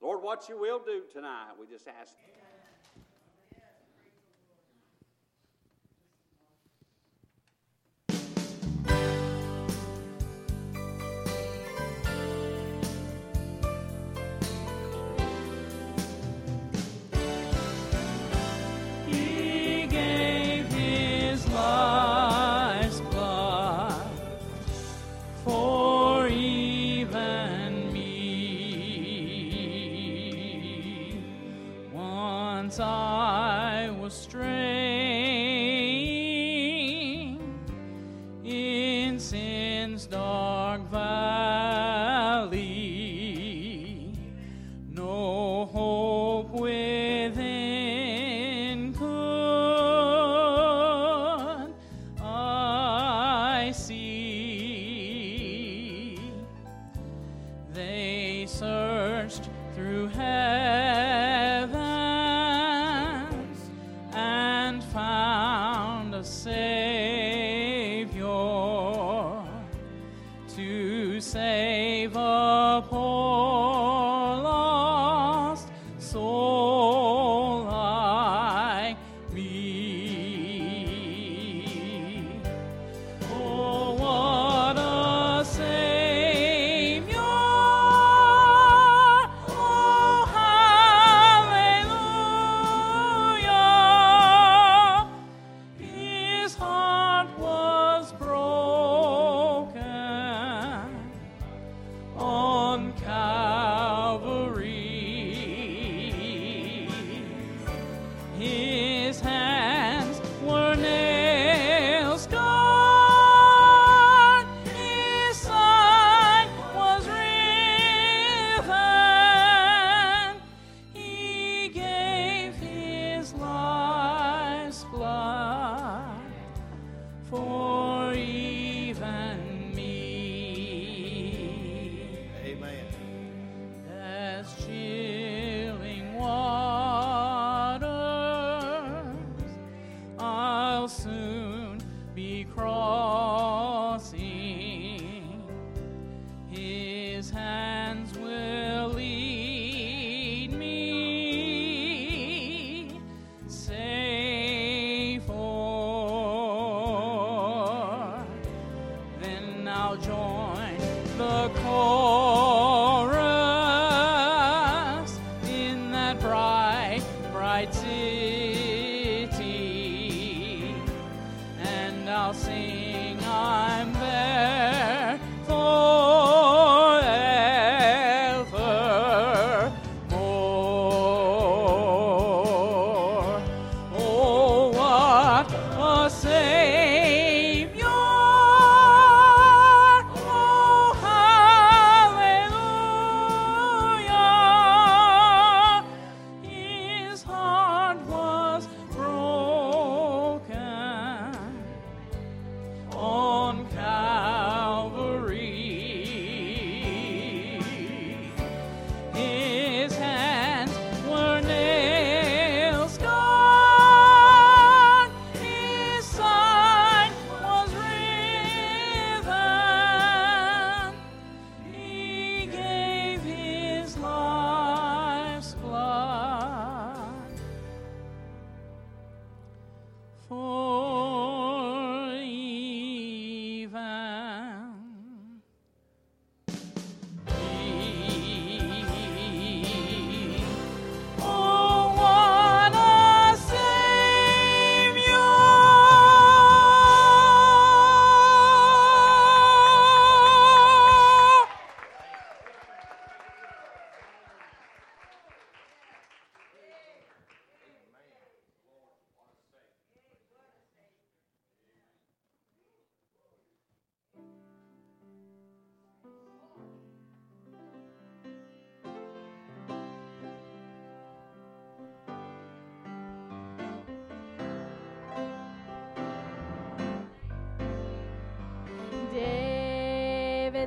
Lord, what you will do tonight, we just ask. Amen.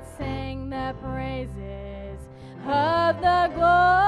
Sang the praises of the glory.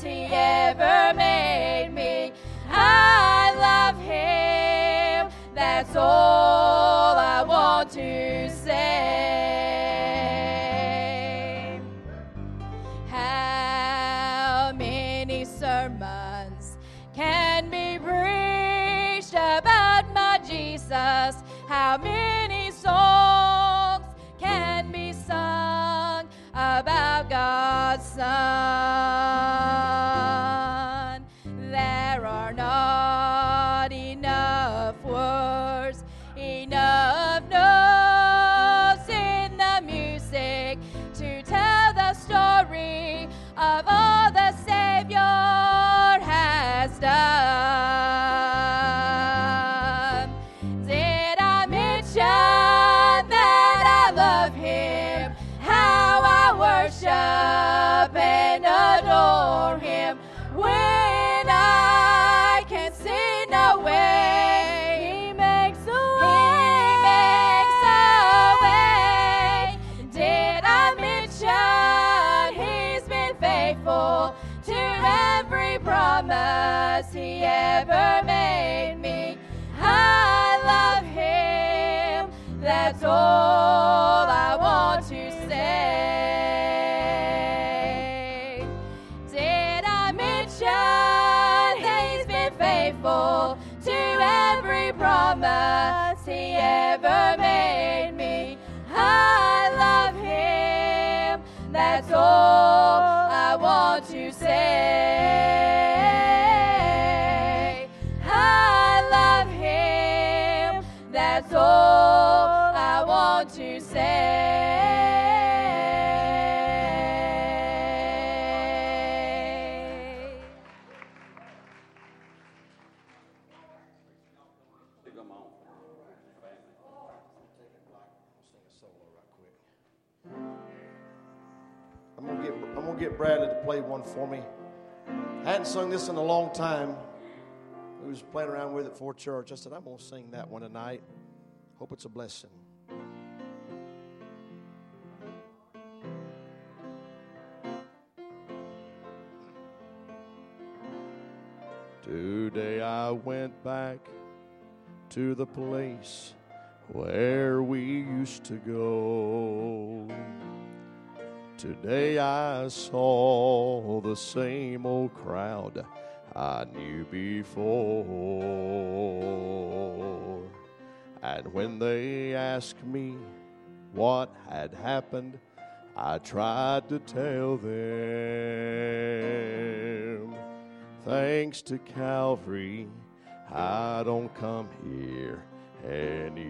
He ever made me? I love him. That's all I want to say. How many sermons can be preached about my Jesus? How many songs can be sung about God's Son? Ever made me? I love Him. That's all I want to say. Did I mention that He's been faithful to every promise He ever made me? I love Him. That's all I want to say. That's all I want to say. I'm gonna get I'm gonna get Bradley to play one for me. I hadn't sung this in a long time. We was playing around with it for church. I said I'm gonna sing that one tonight. Hope it's a blessing. Today I went back to the place where we used to go. Today I saw the same old crowd I knew before. And when they asked me what had happened, I tried to tell them. Thanks to Calvary, I don't come here anymore.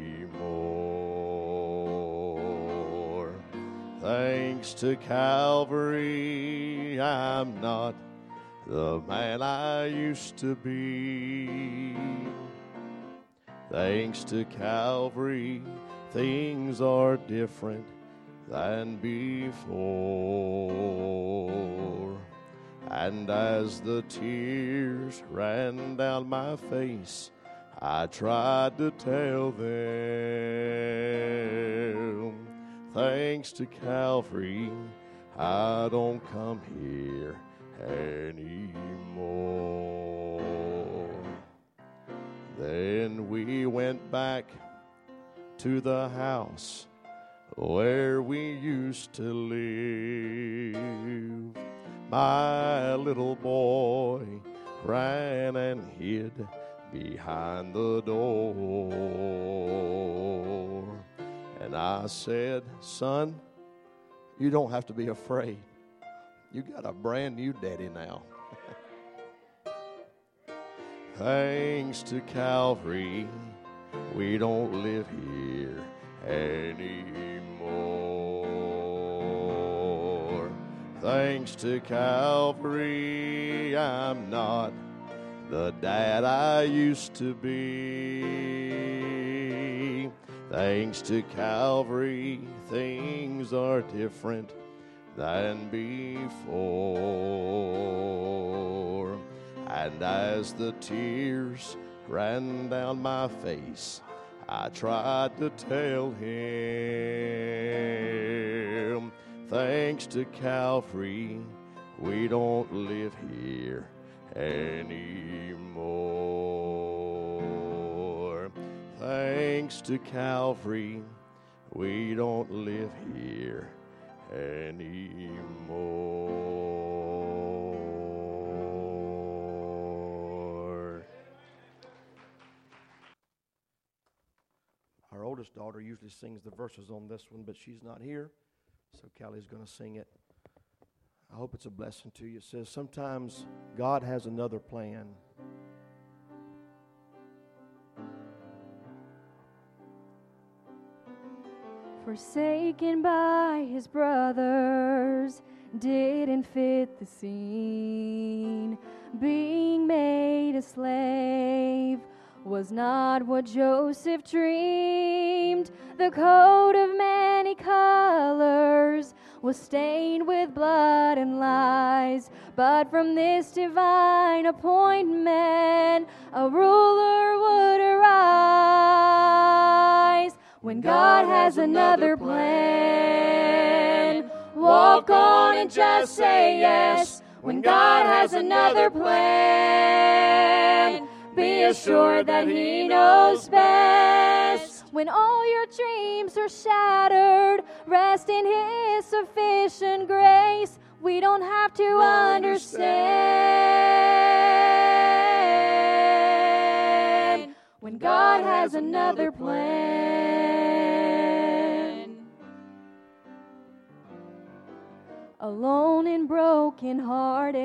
Thanks to Calvary, I'm not the man I used to be. Thanks to Calvary, things are different than before. And as the tears ran down my face, I tried to tell them, thanks to Calvary, I don't come here anymore. Then we went back to the house where we used to live. My little boy ran and hid behind the door. And I said, Son, you don't have to be afraid. You got a brand new daddy now. Thanks to Calvary, we don't live here anymore. Thanks to Calvary, I'm not the dad I used to be. Thanks to Calvary, things are different than before. And as the tears ran down my face, I tried to tell him, thanks to Calvary, we don't live here anymore. Thanks to Calvary, we don't live here anymore. Oldest daughter usually sings the verses on this one, but she's not here, so Callie's going to sing it. I hope it's a blessing to you. It says, Sometimes God has another plan. Forsaken by his brothers, didn't fit the scene. Being made a slave was not what Joseph dreamed. The coat of many colors was stained with blood and lies. But from this divine appointment, a ruler would arise. When God has another plan, walk on and just say yes. When God has another plan, assured that He knows best. When all your dreams are shattered, rest in His sufficient grace. We don't have to understand when God has another plan. Alone and broken hearted,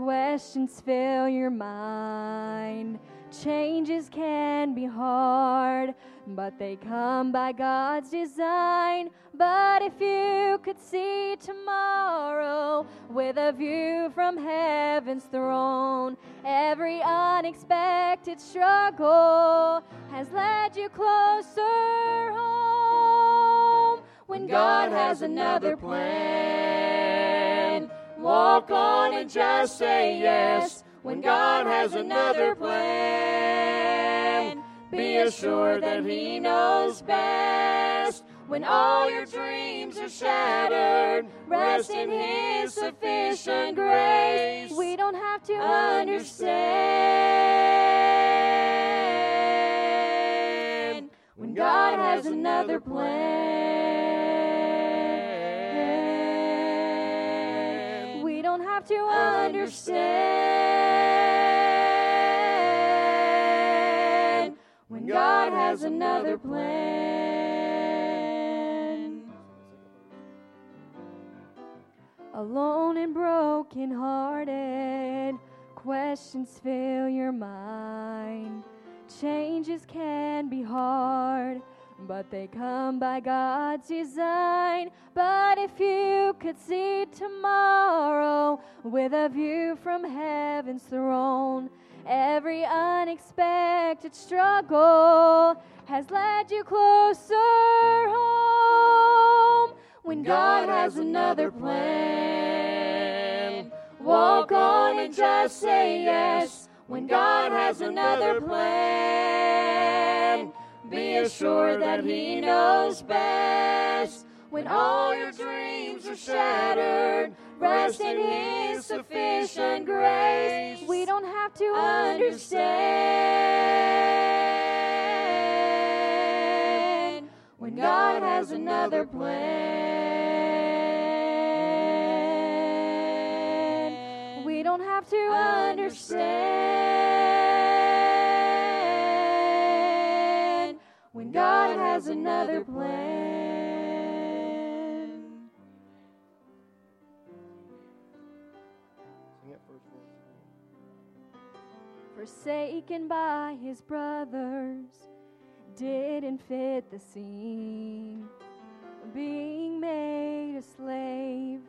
questions fill your mind. Changes can be hard, but they come by God's design. But if you could see tomorrow with a view from heaven's throne, every unexpected struggle has led you closer home. When God has another plan, walk on and just say yes. When God has another plan, be assured that He knows best. When all your dreams are shattered, rest in His sufficient grace. We don't have to understand when God has another plan. Have to understand when God has another plan. Alone and broken hearted, questions fill your mind. Changes can be hard, but they come by God's design. But if you could see tomorrow with a view from heaven's throne, every unexpected struggle has led you closer home. When God has another plan, walk on and just say yes. When God has another plan, be assured that He knows best. When all your dreams are shattered, rest in His sufficient grace. We don't have to understand when God has another plan. We don't have to understand Another plan. Sing that first verse. forsaken by his brothers, didn't fit the scene. Being made a slave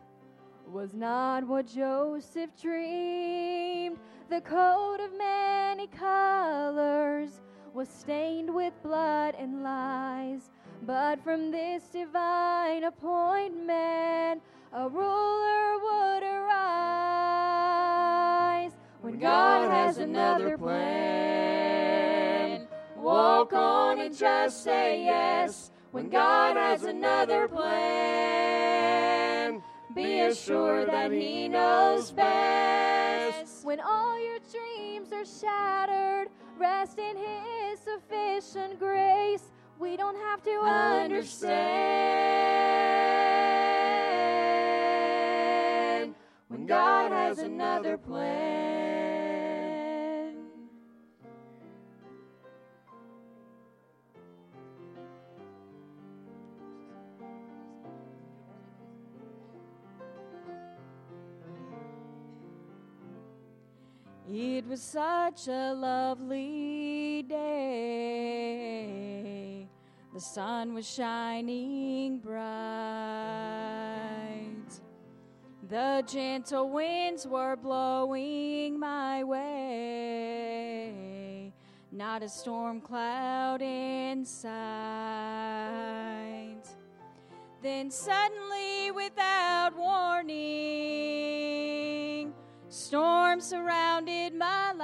was not what Joseph dreamed. The coat of many colors was stained with blood and lies. But from this divine appointment, a ruler would arise. When God has another plan, walk on and just say yes. When God has another plan, be assured that He knows best. When all your dreams are shattered, rest in His sufficient grace. We don't have to understand when God has another plan. Was such a lovely day. The sun was shining bright. The gentle winds were blowing my way. Not a storm cloud in sight. Then suddenly, without warning, storm surrounded my life.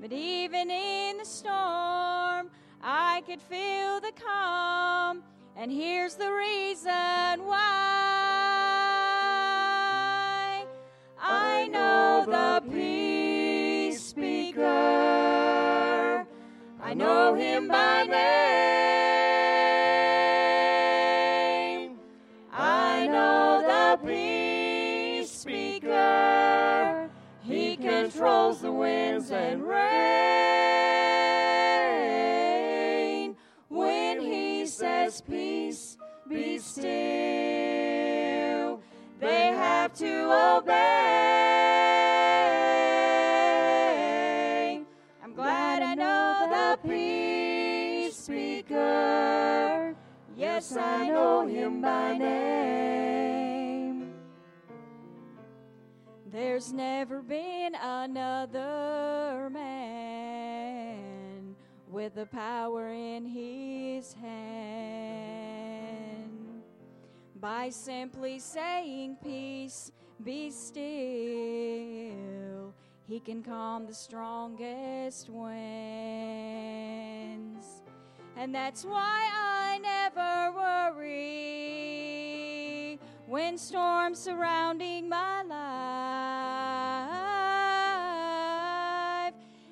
But even in the storm, I could feel the calm. And here's the reason why I know the peace speaker. I know him by name. Controls the winds and rain. When he says peace, be still, they have to obey. I'm glad I know the peace speaker. Yes, I know him by name. There's never been another man with the power in his hand. By simply saying, Peace, be still, he can calm the strongest winds. And that's why I never worry when storms surrounding my life.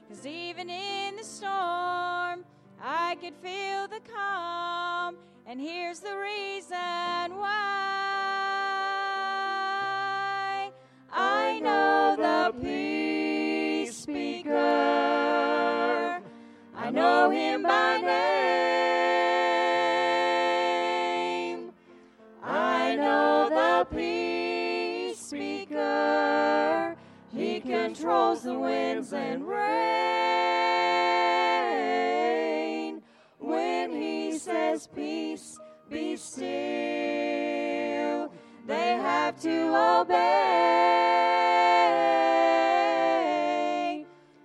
Cause even in the storm, I could feel the calm. And here's the reason why I know the peace speaker. I know him by name. Controls the winds and rain. When he says peace, be still, they have to obey.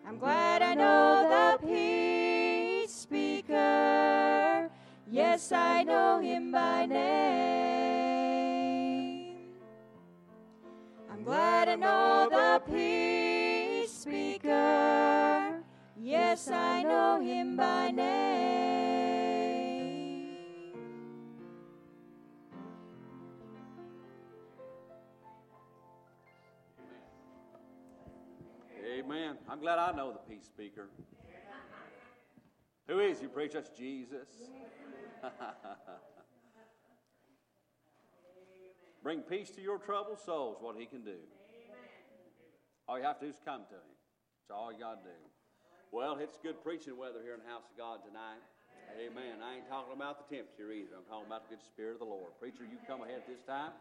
I'm glad I know the peace speaker. Yes, I know him by name. I'm glad I know Yes, I know him by name. Amen. I'm glad I know the peace speaker. Who is he, preach? That's Jesus. Bring peace to your troubled souls, what he can do. All you have to do is come to him. That's all you got to do. Well, it's good preaching weather here in the house of God tonight. Amen. I ain't talking about the temperature either. I'm talking about the good spirit of the Lord. Preacher, you come ahead this time.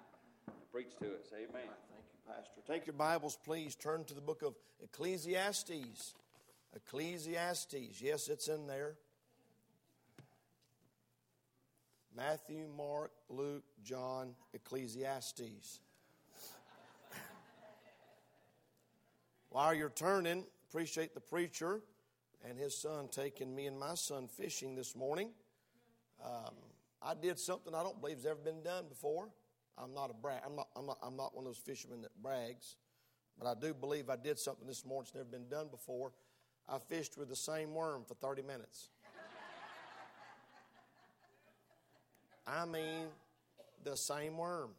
preach to us. Amen. Thank you, Pastor. Take your Bibles, please. Turn to the book of Ecclesiastes. Ecclesiastes. Yes, it's in there. Matthew, Mark, Luke, John, Ecclesiastes. While you're turning, appreciate the preacher and his son taking me and my son fishing this morning. Um, I did something I don't believe has ever been done before. I'm not a brag. I'm not, I'm, not, I'm not one of those fishermen that brags, but I do believe I did something this morning that's never been done before. I fished with the same worm for 30 minutes. I mean, the same worm.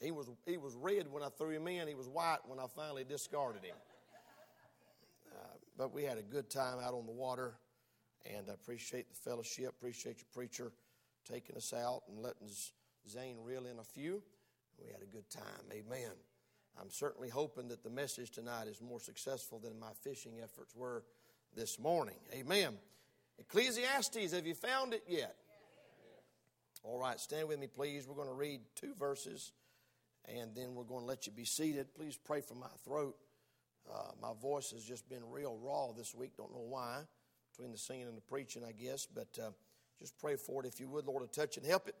He was, he was red when I threw him in, he was white when I finally discarded him. Uh, but we had a good time out on the water, and I appreciate the fellowship, appreciate your preacher taking us out and letting Zane reel in a few. We had a good time. Amen. I'm certainly hoping that the message tonight is more successful than my fishing efforts were this morning. Amen. Ecclesiastes, have you found it yet? All right, stand with me, please. We're going to read two verses and then we're going to let you be seated. Please pray for my throat. Uh, my voice has just been real raw this week. Don't know why, between the singing and the preaching, I guess. But uh, just pray for it if you would, Lord, to touch and help it.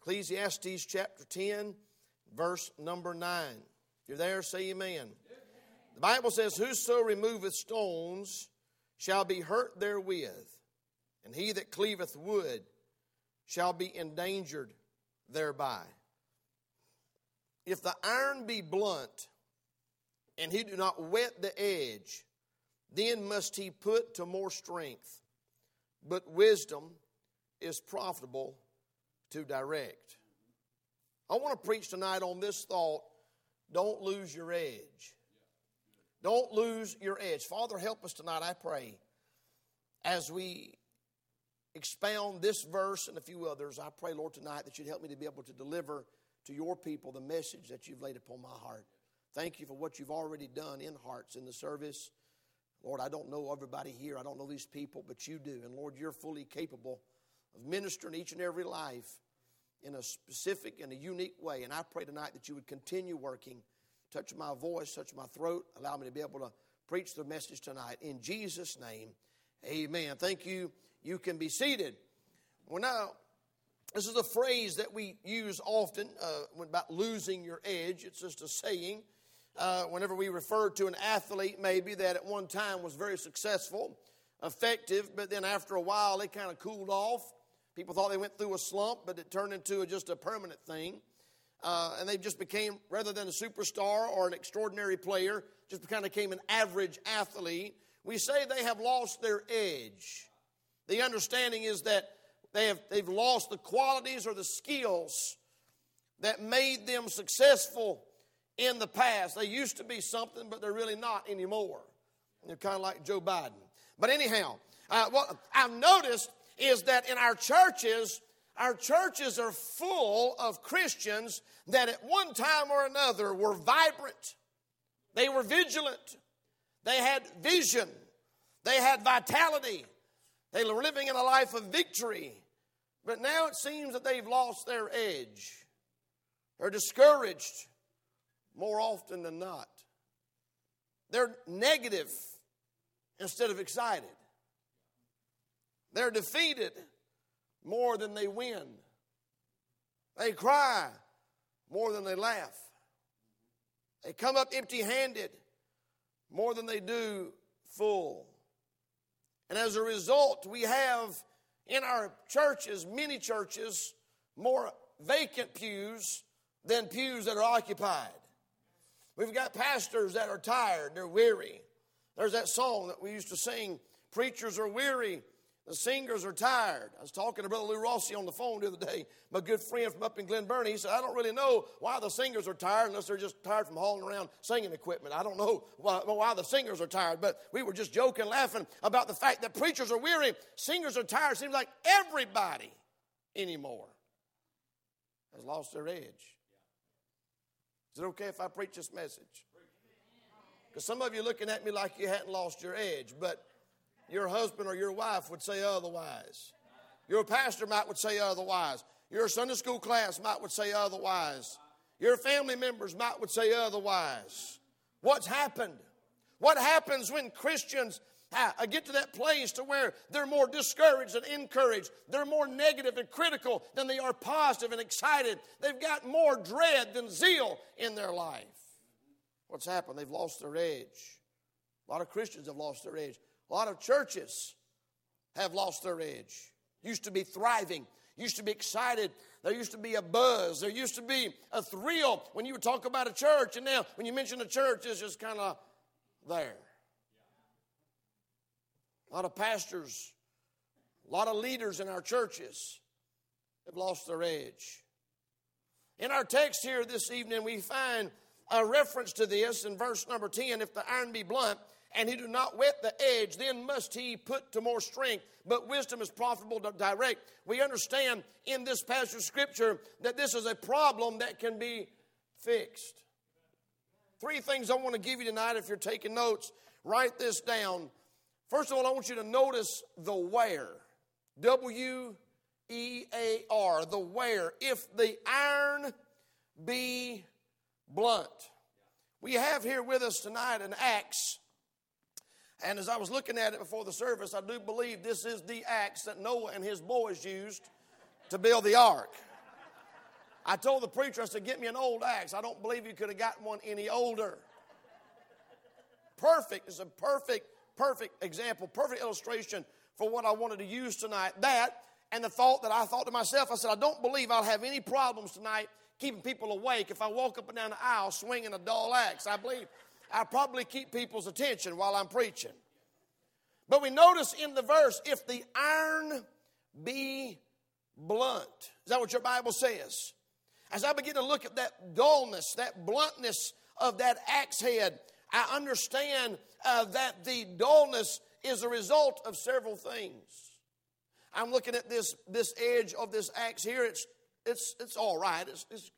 Ecclesiastes chapter 10, verse number 9. If you're there, say amen. The Bible says, Whoso removeth stones shall be hurt therewith, and he that cleaveth wood shall be endangered thereby. If the iron be blunt, and he do not whet the edge, then must he put to more strength. But wisdom is profitable to direct. I want to preach tonight on this thought don't lose your edge. Don't lose your edge. Father, help us tonight, I pray, as we expound this verse and a few others. I pray, Lord, tonight that you'd help me to be able to deliver to your people the message that you've laid upon my heart. Thank you for what you've already done in hearts in the service. Lord, I don't know everybody here. I don't know these people, but you do. And Lord, you're fully capable of ministering each and every life in a specific and a unique way. And I pray tonight that you would continue working, touch my voice, touch my throat, allow me to be able to preach the message tonight. In Jesus' name, amen. Thank you. You can be seated. Well, now, this is a phrase that we use often uh, about losing your edge. It's just a saying. Uh, whenever we refer to an athlete, maybe that at one time was very successful, effective, but then after a while they kind of cooled off. People thought they went through a slump, but it turned into a, just a permanent thing. Uh, and they just became, rather than a superstar or an extraordinary player, just kind of became an average athlete. We say they have lost their edge. The understanding is that they have, they've lost the qualities or the skills that made them successful in the past. They used to be something, but they're really not anymore. They're kind of like Joe Biden. But anyhow, uh, what I've noticed is that in our churches, our churches are full of Christians that at one time or another were vibrant. They were vigilant. They had vision. They had vitality. They were living in a life of victory. But now it seems that they've lost their edge. They're discouraged more often than not. They're negative instead of excited. They're defeated more than they win. They cry more than they laugh. They come up empty handed more than they do full. And as a result, we have in our churches, many churches, more vacant pews than pews that are occupied. We've got pastors that are tired, they're weary. There's that song that we used to sing Preachers are weary, the singers are tired. I was talking to Brother Lou Rossi on the phone the other day, my good friend from up in Glen Burnie. He said, I don't really know why the singers are tired unless they're just tired from hauling around singing equipment. I don't know why, why the singers are tired, but we were just joking, laughing about the fact that preachers are weary, singers are tired. Seems like everybody anymore has lost their edge. Is it okay if I preach this message? Because some of you are looking at me like you hadn't lost your edge, but your husband or your wife would say otherwise. Your pastor might would say otherwise. Your Sunday school class might would say otherwise. Your family members might would say otherwise. What's happened? What happens when Christians uh, get to that place to where they're more discouraged and encouraged. They're more negative and critical than they are positive and excited. They've got more dread than zeal in their life. What's happened? They've lost their edge. A lot of Christians have lost their edge. A lot of churches have lost their edge. Used to be thriving, used to be excited. There used to be a buzz. There used to be a thrill when you would talk about a church. And now, when you mention a church, it's just kind of there. A lot of pastors, a lot of leaders in our churches have lost their edge. In our text here this evening, we find a reference to this in verse number 10 if the iron be blunt and he do not whet the edge, then must he put to more strength. But wisdom is profitable to direct. We understand in this passage of scripture that this is a problem that can be fixed. Three things I want to give you tonight if you're taking notes. Write this down. First of all, I want you to notice the where. W E A R, the where. If the iron be blunt. We have here with us tonight an axe. And as I was looking at it before the service, I do believe this is the axe that Noah and his boys used to build the ark. I told the preacher, I said, Get me an old axe. I don't believe you could have gotten one any older. Perfect. It's a perfect perfect example, perfect illustration for what I wanted to use tonight. That and the thought that I thought to myself, I said, I don't believe I'll have any problems tonight keeping people awake if I walk up and down the aisle swinging a dull axe. I believe I'll probably keep people's attention while I'm preaching. But we notice in the verse, if the iron be blunt. Is that what your Bible says? As I begin to look at that dullness, that bluntness of that axe head, I understand uh, that the dullness is a result of several things. I'm looking at this, this edge of this axe here. It's, it's, it's all right. It's, it's,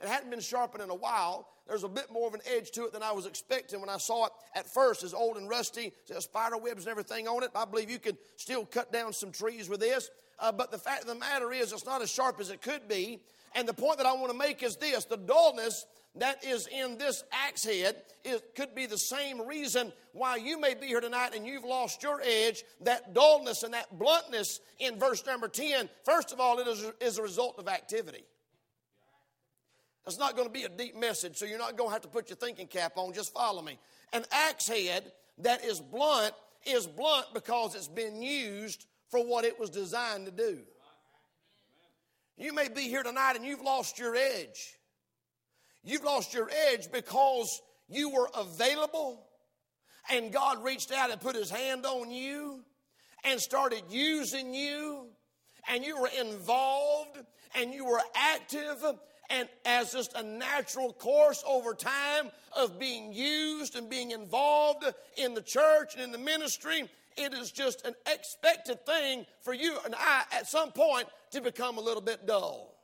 it hadn't been sharpened in a while. There's a bit more of an edge to it than I was expecting when I saw it at first. It's old and rusty. There's spider webs and everything on it. I believe you could still cut down some trees with this. Uh, but the fact of the matter is, it's not as sharp as it could be. And the point that I want to make is this the dullness that is in this axe head it could be the same reason why you may be here tonight and you've lost your edge that dullness and that bluntness in verse number 10 first of all it is a result of activity it's not going to be a deep message so you're not going to have to put your thinking cap on just follow me. An axe head that is blunt is blunt because it's been used for what it was designed to do. You may be here tonight and you've lost your edge. You've lost your edge because you were available and God reached out and put his hand on you and started using you and you were involved and you were active and as just a natural course over time of being used and being involved in the church and in the ministry, it is just an expected thing for you and I at some point to become a little bit dull.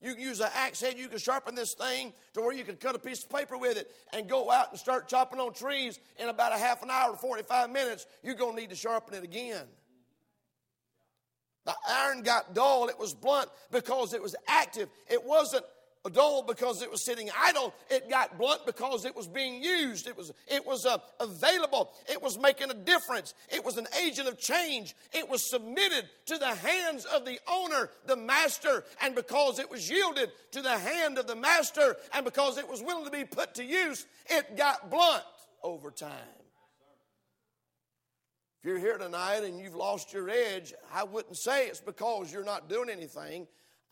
You can use an axe head, you can sharpen this thing to where you can cut a piece of paper with it and go out and start chopping on trees in about a half an hour to 45 minutes. You're going to need to sharpen it again. The iron got dull, it was blunt because it was active. It wasn't dull because it was sitting idle. It got blunt because it was being used. It was, it was uh, available. It was making a difference. It was an agent of change. It was submitted to the hands of the owner, the master. And because it was yielded to the hand of the master and because it was willing to be put to use, it got blunt over time. If you're here tonight and you've lost your edge, I wouldn't say it's because you're not doing anything.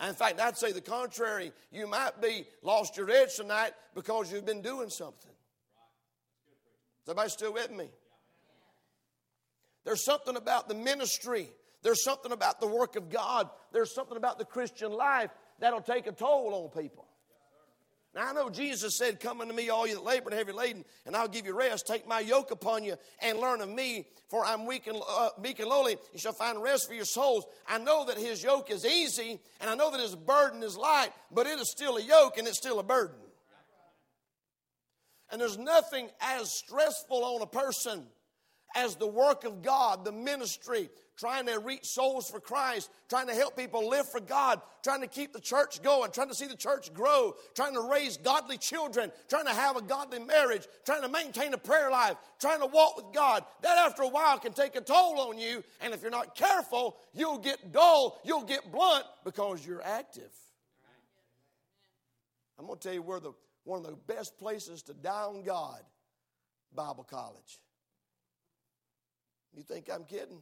In fact, I'd say the contrary. You might be lost your edge tonight because you've been doing something. Is everybody still with me? There's something about the ministry. There's something about the work of God. There's something about the Christian life that'll take a toll on people. Now, I know Jesus said, Come unto me, all you that labor and heavy laden, and I'll give you rest. Take my yoke upon you and learn of me, for I'm weak and, uh, meek and lowly. You shall find rest for your souls. I know that his yoke is easy, and I know that his burden is light, but it is still a yoke and it's still a burden. And there's nothing as stressful on a person as the work of God, the ministry, trying to reach souls for Christ, trying to help people live for God, trying to keep the church going, trying to see the church grow, trying to raise godly children, trying to have a godly marriage, trying to maintain a prayer life, trying to walk with God, that after a while can take a toll on you. And if you're not careful, you'll get dull, you'll get blunt because you're active. I'm going to tell you where the one of the best places to die on God Bible college. You think I'm kidding?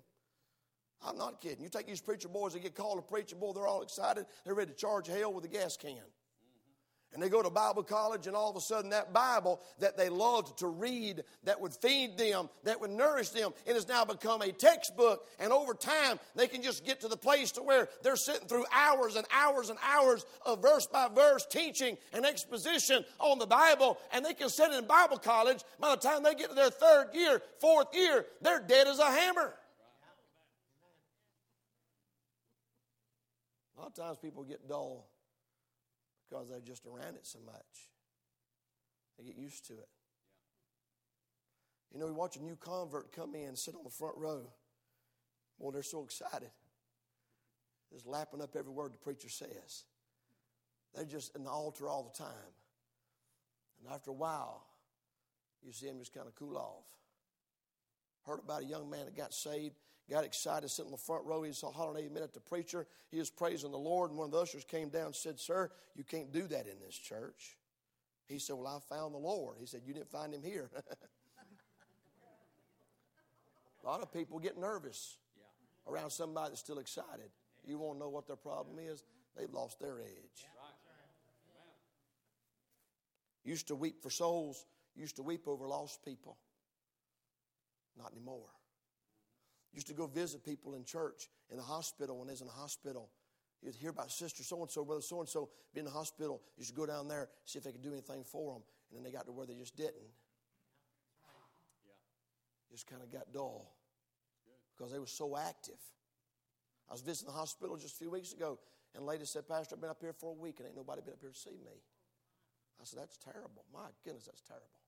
I'm not kidding. You take these preacher boys that get called a preacher boy, they're all excited. They're ready to charge hell with a gas can and they go to Bible college, and all of a sudden, that Bible that they loved to read, that would feed them, that would nourish them, it has now become a textbook. And over time, they can just get to the place to where they're sitting through hours and hours and hours of verse by verse teaching and exposition on the Bible, and they can sit in Bible college. By the time they get to their third year, fourth year, they're dead as a hammer. A lot of times people get dull because they're just around it so much. They get used to it. You know, you watch a new convert come in and sit on the front row. Well, they're so excited. Just lapping up every word the preacher says. They're just in the altar all the time. And after a while, you see them just kind of cool off. Heard about a young man that got saved got excited, sitting in the front row. He saw hollering amen at the preacher. He was praising the Lord, and one of the ushers came down and said, Sir, you can't do that in this church. He said, Well, I found the Lord. He said, You didn't find him here. A lot of people get nervous around somebody that's still excited. You won't know what their problem is? They've lost their edge. Used to weep for souls, used to weep over lost people. Not anymore. Used to go visit people in church, in the hospital, when they was in the hospital. You'd hear about sister so and so, brother so and so, be in the hospital. You should go down there, see if they could do anything for them. And then they got to where they just didn't. Yeah. Just kind of got dull because they were so active. I was visiting the hospital just a few weeks ago, and a lady said, Pastor, I've been up here for a week and ain't nobody been up here to see me. I said, That's terrible. My goodness, that's terrible.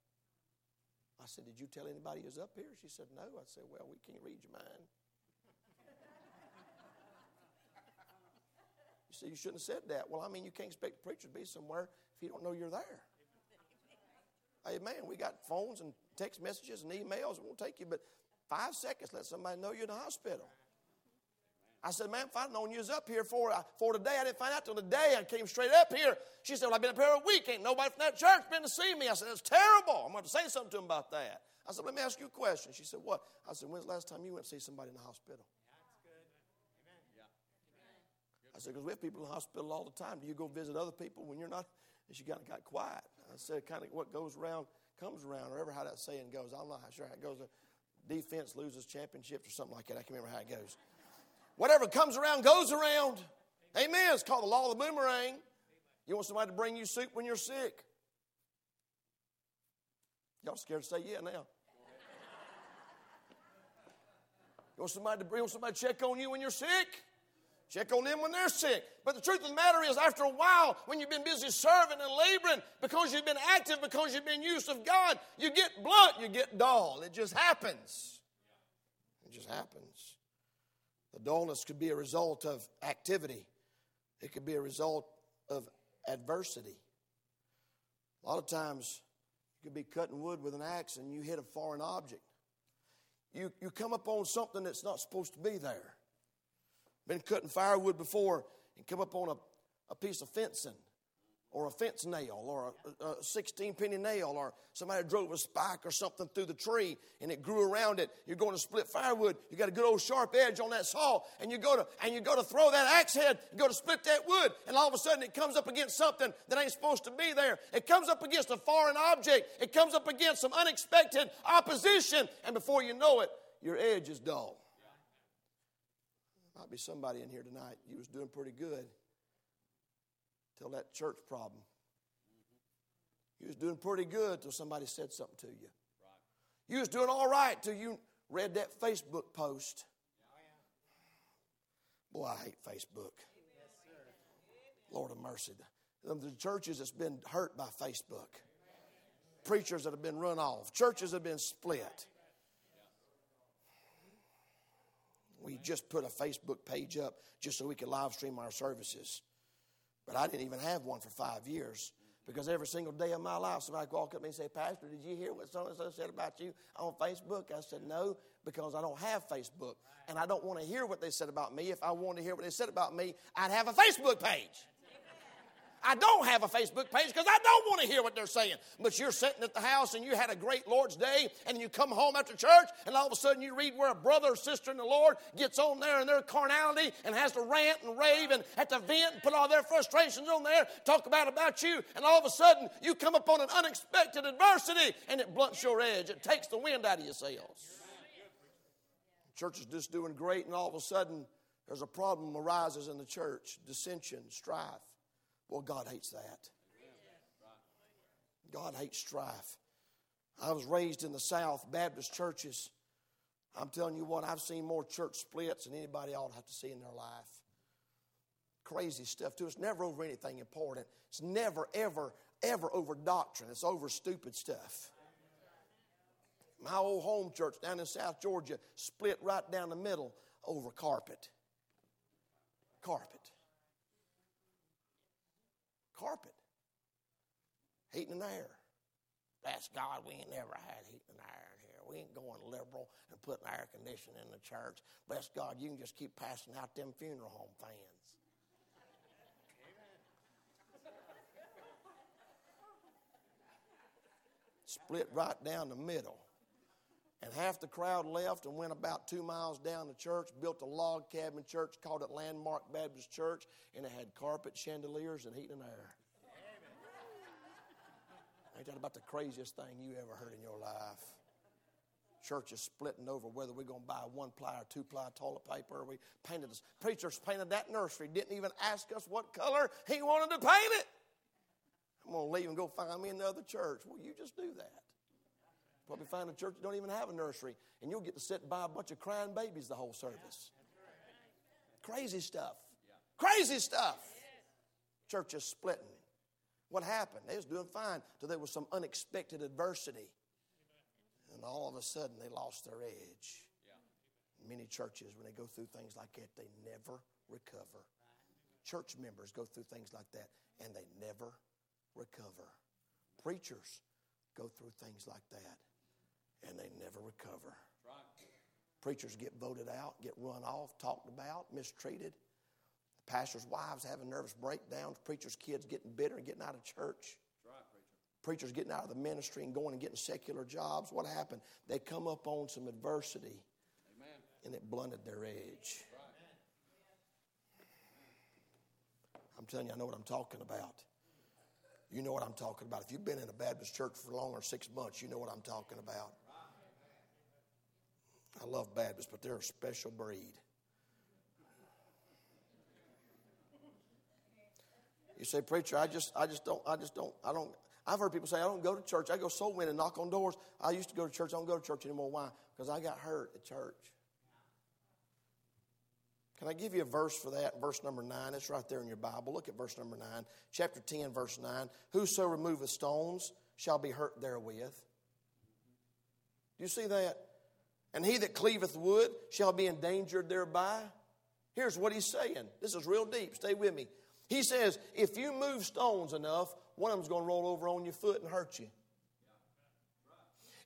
I said, Did you tell anybody you was up here? She said, No. I said, Well, we can't read your mind. you said, You shouldn't have said that. Well, I mean, you can't expect a preacher to be somewhere if he don't know you're there. Hey, man, we got phones and text messages and emails. It won't take you but five seconds. Let somebody know you're in the hospital. I said, man, if I'd known you was up here for, uh, for today, I didn't find out till the day I came straight up here. She said, well, I've been up here a week. Ain't nobody from that church been to see me. I said, that's terrible. I'm going to say something to him about that. I said, let me ask you a question. She said, what? I said, when's the last time you went to see somebody in the hospital? I said, because we have people in the hospital all the time. Do you go visit other people when you're not? And she kind of got quiet. I said, kind of what goes around comes around, or ever how that saying goes. I'm not sure how it goes. Defense loses championships or something like that. I can't remember how it goes. Whatever comes around goes around. Amen. It's called the law of the boomerang. You want somebody to bring you soup when you're sick? Y'all scared to say yeah now. You want somebody to bring want somebody to check on you when you're sick? Check on them when they're sick. But the truth of the matter is, after a while, when you've been busy serving and laboring, because you've been active, because you've been used of God, you get blunt, you get dull. It just happens. It just happens. The dullness could be a result of activity, it could be a result of adversity. A lot of times, you could be cutting wood with an axe and you hit a foreign object. You, you come up on something that's not supposed to be there. Been cutting firewood before and come up on a, a piece of fencing or a fence nail or a, a 16 penny nail or somebody drove a spike or something through the tree and it grew around it. You're going to split firewood. You got a good old sharp edge on that saw and you go to and you go to throw that axe head you go to split that wood and all of a sudden it comes up against something that ain't supposed to be there. It comes up against a foreign object. It comes up against some unexpected opposition and before you know it your edge is dull. Might be somebody in here tonight you was doing pretty good till that church problem. You was doing pretty good till somebody said something to you. You was doing all right till you read that Facebook post. Boy, I hate Facebook. Lord of mercy. The churches that's been hurt by Facebook. Preachers that have been run off. Churches that have been split. We just put a Facebook page up just so we could live stream our services. But I didn't even have one for five years because every single day of my life, somebody walk up to me and say, Pastor, did you hear what so and so said about you on Facebook? I said, No, because I don't have Facebook. And I don't want to hear what they said about me. If I wanted to hear what they said about me, I'd have a Facebook page. I don't have a Facebook page because I don't want to hear what they're saying. But you're sitting at the house and you had a great Lord's Day and you come home after church and all of a sudden you read where a brother or sister in the Lord gets on there in their carnality and has to rant and rave and at the vent and put all their frustrations on there, talk about about you, and all of a sudden you come upon an unexpected adversity and it blunts your edge. It takes the wind out of your sails. Church is just doing great and all of a sudden there's a problem arises in the church dissension, strife. Well, God hates that. God hates strife. I was raised in the South Baptist churches. I'm telling you what, I've seen more church splits than anybody ought to have to see in their life. Crazy stuff, too. It's never over anything important. It's never, ever, ever over doctrine. It's over stupid stuff. My old home church down in South Georgia split right down the middle over carpet. Carpet carpet. Heating and air. That's God, we ain't never had heating and air in here. We ain't going liberal and putting air conditioning in the church. Bless God, you can just keep passing out them funeral home fans. Split right down the middle. And half the crowd left and went about two miles down the church, built a log cabin church, called it Landmark Baptist Church, and it had carpet, chandeliers, and heat and air. Ain't that about the craziest thing you ever heard in your life? Churches splitting over whether we're going to buy one ply or two ply toilet paper. We painted us. Preachers painted that nursery, didn't even ask us what color he wanted to paint it. I'm going to leave and go find me another church. Well, you just do that. Probably find a church that don't even have a nursery, and you'll get to sit by a bunch of crying babies the whole service. Crazy stuff. Crazy stuff. Churches splitting. What happened? They was doing fine till there was some unexpected adversity. And all of a sudden they lost their edge. Many churches, when they go through things like that, they never recover. Church members go through things like that and they never recover. Preachers go through things like that and they never recover. Right. Preachers get voted out, get run off, talked about, mistreated. The pastors' wives having nervous breakdowns, preachers' kids getting bitter and getting out of church. Right, preachers getting out of the ministry and going and getting secular jobs. What happened? They come up on some adversity Amen. and it blunted their edge. I'm telling you, I know what I'm talking about. You know what I'm talking about. If you've been in a Baptist church for longer than six months, you know what I'm talking about. I love Baptists, but they're a special breed. You say, preacher, I just, I just don't, I just don't, I don't. I've heard people say, I don't go to church. I go soul winning and knock on doors. I used to go to church. I don't go to church anymore. Why? Because I got hurt at church. Can I give you a verse for that? Verse number 9. It's right there in your Bible. Look at verse number 9. Chapter 10, verse 9. Whoso removeth stones shall be hurt therewith. Do you see that? And he that cleaveth wood shall be endangered thereby. Here's what he's saying. This is real deep. Stay with me. He says, if you move stones enough, one of them's going to roll over on your foot and hurt you.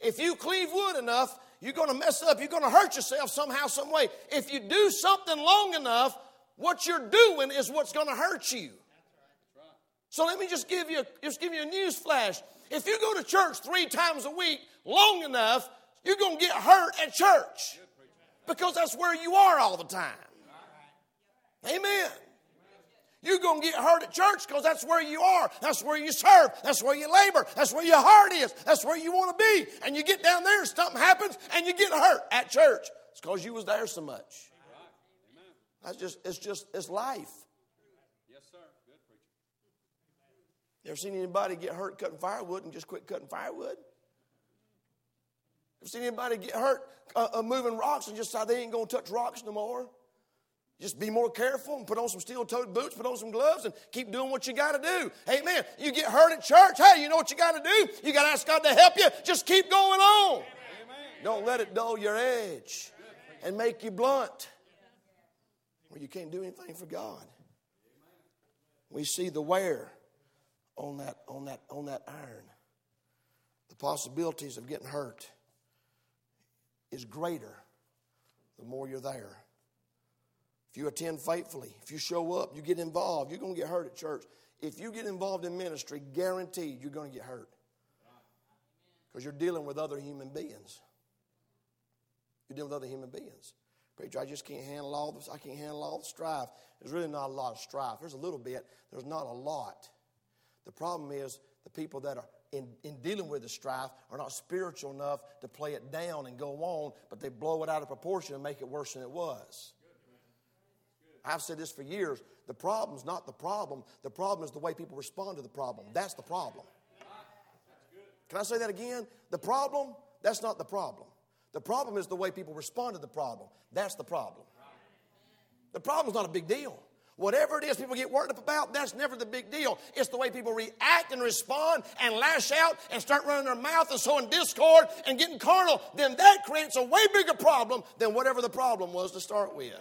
If you cleave wood enough, you're going to mess up. You're going to hurt yourself somehow, some way. If you do something long enough, what you're doing is what's going to hurt you. So let me just give you just give you a news flash. If you go to church three times a week long enough, you're going to get hurt at church because that's where you are all the time. Amen. You're going to get hurt at church because that's where you are. That's where you serve. That's where you labor. That's where your heart is. That's where you want to be. And you get down there and something happens and you get hurt at church. It's because you was there so much. That's just, it's just, it's life. Yes, sir. Good preacher. You ever seen anybody get hurt cutting firewood and just quit cutting firewood? Ever seen anybody get hurt uh, uh, moving rocks and just decide they ain't going to touch rocks no more? Just be more careful and put on some steel toed boots, put on some gloves, and keep doing what you got to do. Amen. You get hurt at church, hey, you know what you got to do? You got to ask God to help you. Just keep going on. Amen. Don't let it dull your edge and make you blunt. where you can't do anything for God. We see the wear on that, on that, on that iron. The possibilities of getting hurt is greater the more you're there. If you attend faithfully, if you show up, you get involved, you're going to get hurt at church. If you get involved in ministry, guaranteed you're going to get hurt. Because you're dealing with other human beings. You're dealing with other human beings. Preacher, I just can't handle all this. I can't handle all the strife. There's really not a lot of strife. There's a little bit. There's not a lot. The problem is the people that are in, in dealing with the strife are not spiritual enough to play it down and go on, but they blow it out of proportion and make it worse than it was. I've said this for years. The problem's not the problem. The problem is the way people respond to the problem. That's the problem. Can I say that again? The problem, that's not the problem. The problem is the way people respond to the problem. That's the problem. The problem's not a big deal. Whatever it is people get worked up about, that's never the big deal. It's the way people react and respond and lash out and start running their mouth and sowing discord and getting carnal. Then that creates a way bigger problem than whatever the problem was to start with.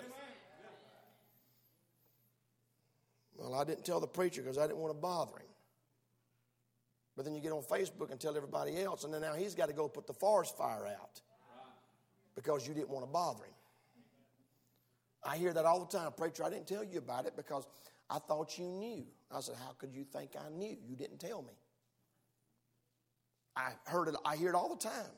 Well, I didn't tell the preacher because I didn't want to bother him. But then you get on Facebook and tell everybody else, and then now he's got to go put the forest fire out because you didn't want to bother him. I hear that all the time. Preacher, I didn't tell you about it because I thought you knew. I said, How could you think I knew? You didn't tell me. I heard it, I hear it all the time.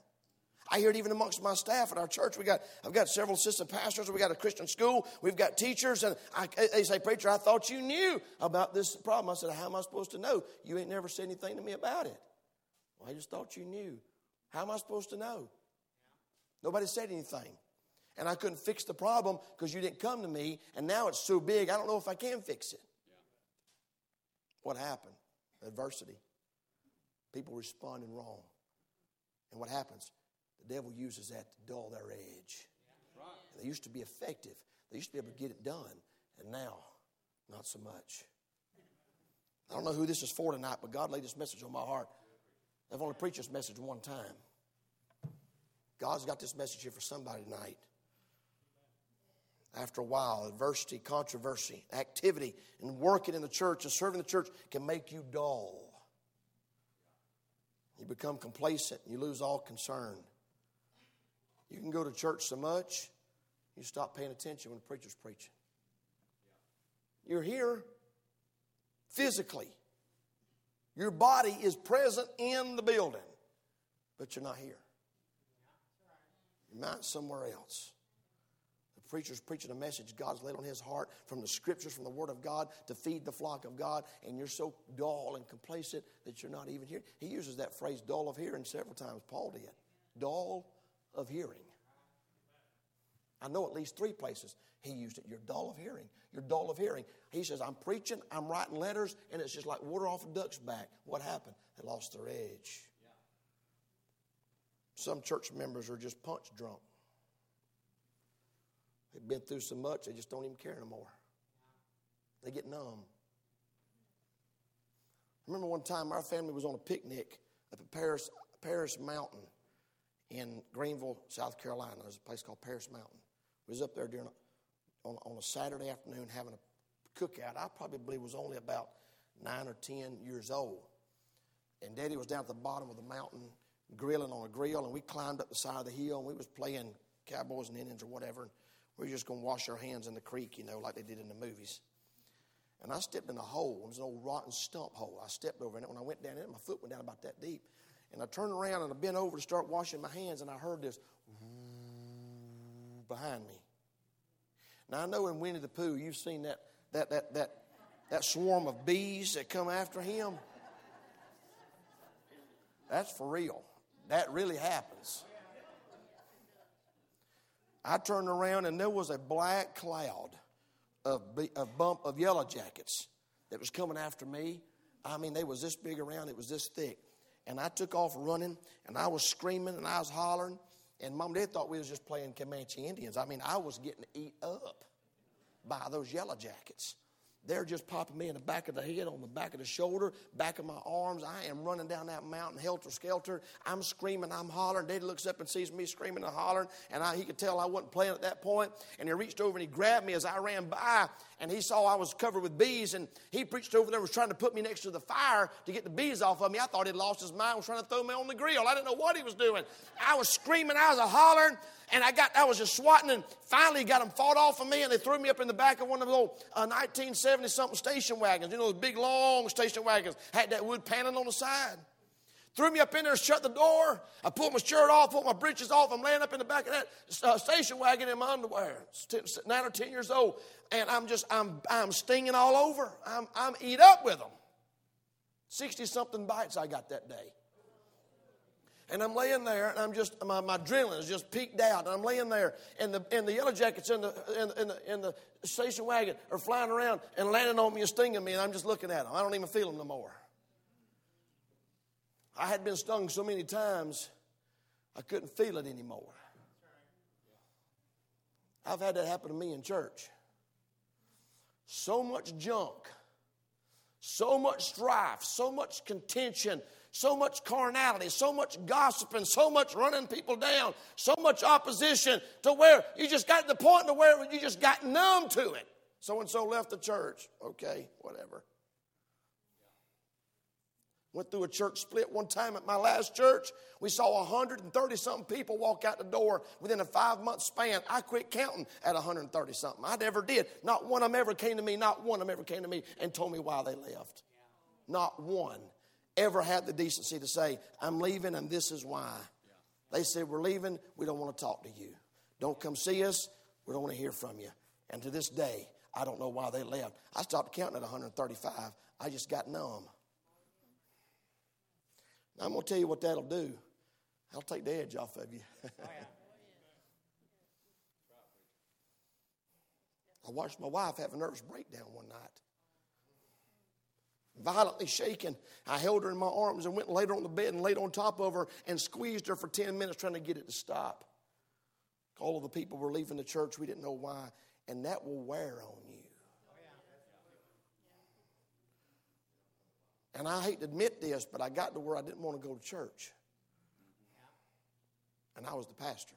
I hear it even amongst my staff at our church. We got, I've got several assistant pastors. We got a Christian school. We've got teachers, and I, they say, "Preacher, I thought you knew about this problem." I said, "How am I supposed to know? You ain't never said anything to me about it." Well, I just thought you knew. How am I supposed to know? Nobody said anything, and I couldn't fix the problem because you didn't come to me. And now it's so big, I don't know if I can fix it. What happened? Adversity. People responding wrong, and what happens? The devil uses that to dull their edge. They used to be effective, they used to be able to get it done, and now, not so much. I don't know who this is for tonight, but God laid this message on my heart. I've only preached this message one time. God's got this message here for somebody tonight. After a while, adversity, controversy, activity, and working in the church and serving the church can make you dull. You become complacent, you lose all concern. You can go to church so much, you stop paying attention when the preacher's preaching. You're here physically. Your body is present in the building, but you're not here. You're not somewhere else. Preacher's preaching a message God's laid on his heart from the scriptures, from the Word of God to feed the flock of God, and you're so dull and complacent that you're not even here. He uses that phrase, dull of hearing, several times. Paul did. Dull of hearing. I know at least three places he used it. You're dull of hearing. You're dull of hearing. He says, I'm preaching, I'm writing letters, and it's just like water off a duck's back. What happened? They lost their edge. Some church members are just punch drunk. They've been through so much, they just don't even care anymore. They get numb. I remember one time our family was on a picnic up at Paris, Paris Mountain in Greenville, South Carolina. There's a place called Paris Mountain. We was up there during on, on a Saturday afternoon having a cookout. I probably was only about nine or ten years old. And Daddy was down at the bottom of the mountain grilling on a grill, and we climbed up the side of the hill, and we was playing cowboys and Indians or whatever. And were just going to wash our hands in the creek, you know, like they did in the movies. And I stepped in a hole. It was an old rotten stump hole. I stepped over in it. When I went down in it, my foot went down about that deep. And I turned around and I bent over to start washing my hands, and I heard this behind me. Now I know in Winnie the Pooh, you've seen that that that that that swarm of bees that come after him. That's for real. That really happens. I turned around and there was a black cloud of, of bump of yellow jackets that was coming after me. I mean, they was this big around, it was this thick. And I took off running, and I was screaming, and I was hollering. And mom and dad thought we was just playing Comanche Indians. I mean, I was getting eat up by those yellow jackets. They're just popping me in the back of the head, on the back of the shoulder, back of my arms. I am running down that mountain, helter skelter. I'm screaming, I'm hollering. Daddy looks up and sees me screaming and hollering, and I, he could tell I wasn't playing at that point. And he reached over and he grabbed me as I ran by, and he saw I was covered with bees, and he preached over there, was trying to put me next to the fire to get the bees off of me. I thought he'd lost his mind, was trying to throw me on the grill. I didn't know what he was doing. I was screaming, I was a hollering, and I got, I was just swatting, and finally got them fought off of me, and they threw me up in the back of one of those old uh, 1970 something station wagons. You know, those big long station wagons had that wood paneling on the side. Threw me up in there, shut the door. I pulled my shirt off, pulled my breeches off. I'm laying up in the back of that uh, station wagon in my underwear, nine or ten years old, and I'm just I'm I'm stinging all over. I'm I'm eat up with them. Sixty something bites I got that day. And I'm laying there, and I'm just my, my adrenaline is just peaked out, and I'm laying there, and the and the yellow jackets in the in, in the in the station wagon are flying around and landing on me and stinging me, and I'm just looking at them. I don't even feel them no more. I had been stung so many times, I couldn't feel it anymore. I've had that happen to me in church. So much junk, so much strife, so much contention, so much carnality, so much gossiping, so much running people down, so much opposition to where you just got to the point to where you just got numb to it. So and so left the church. Okay, whatever. Went through a church split one time at my last church. We saw 130 something people walk out the door within a five month span. I quit counting at 130 something. I never did. Not one of them ever came to me, not one of them ever came to me and told me why they left. Not one ever had the decency to say, I'm leaving and this is why. They said, We're leaving. We don't want to talk to you. Don't come see us. We don't want to hear from you. And to this day, I don't know why they left. I stopped counting at 135. I just got numb. I'm going to tell you what that'll do. I'll take the edge off of you. I watched my wife have a nervous breakdown one night. Violently shaken, I held her in my arms and went and laid her on the bed and laid on top of her and squeezed her for 10 minutes trying to get it to stop. All of the people were leaving the church. We didn't know why. And that will wear on you. And I hate to admit this, but I got to where I didn't want to go to church. And I was the pastor.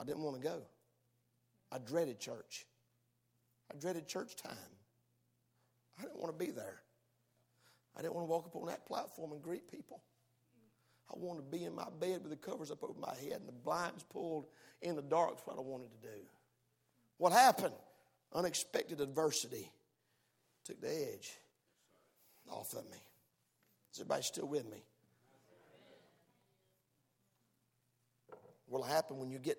I didn't want to go. I dreaded church. I dreaded church time. I didn't want to be there. I didn't want to walk up on that platform and greet people. I wanted to be in my bed with the covers up over my head and the blinds pulled in the dark. That's what I wanted to do. What happened? Unexpected adversity took the edge off of me. Is everybody still with me? What'll happen when you get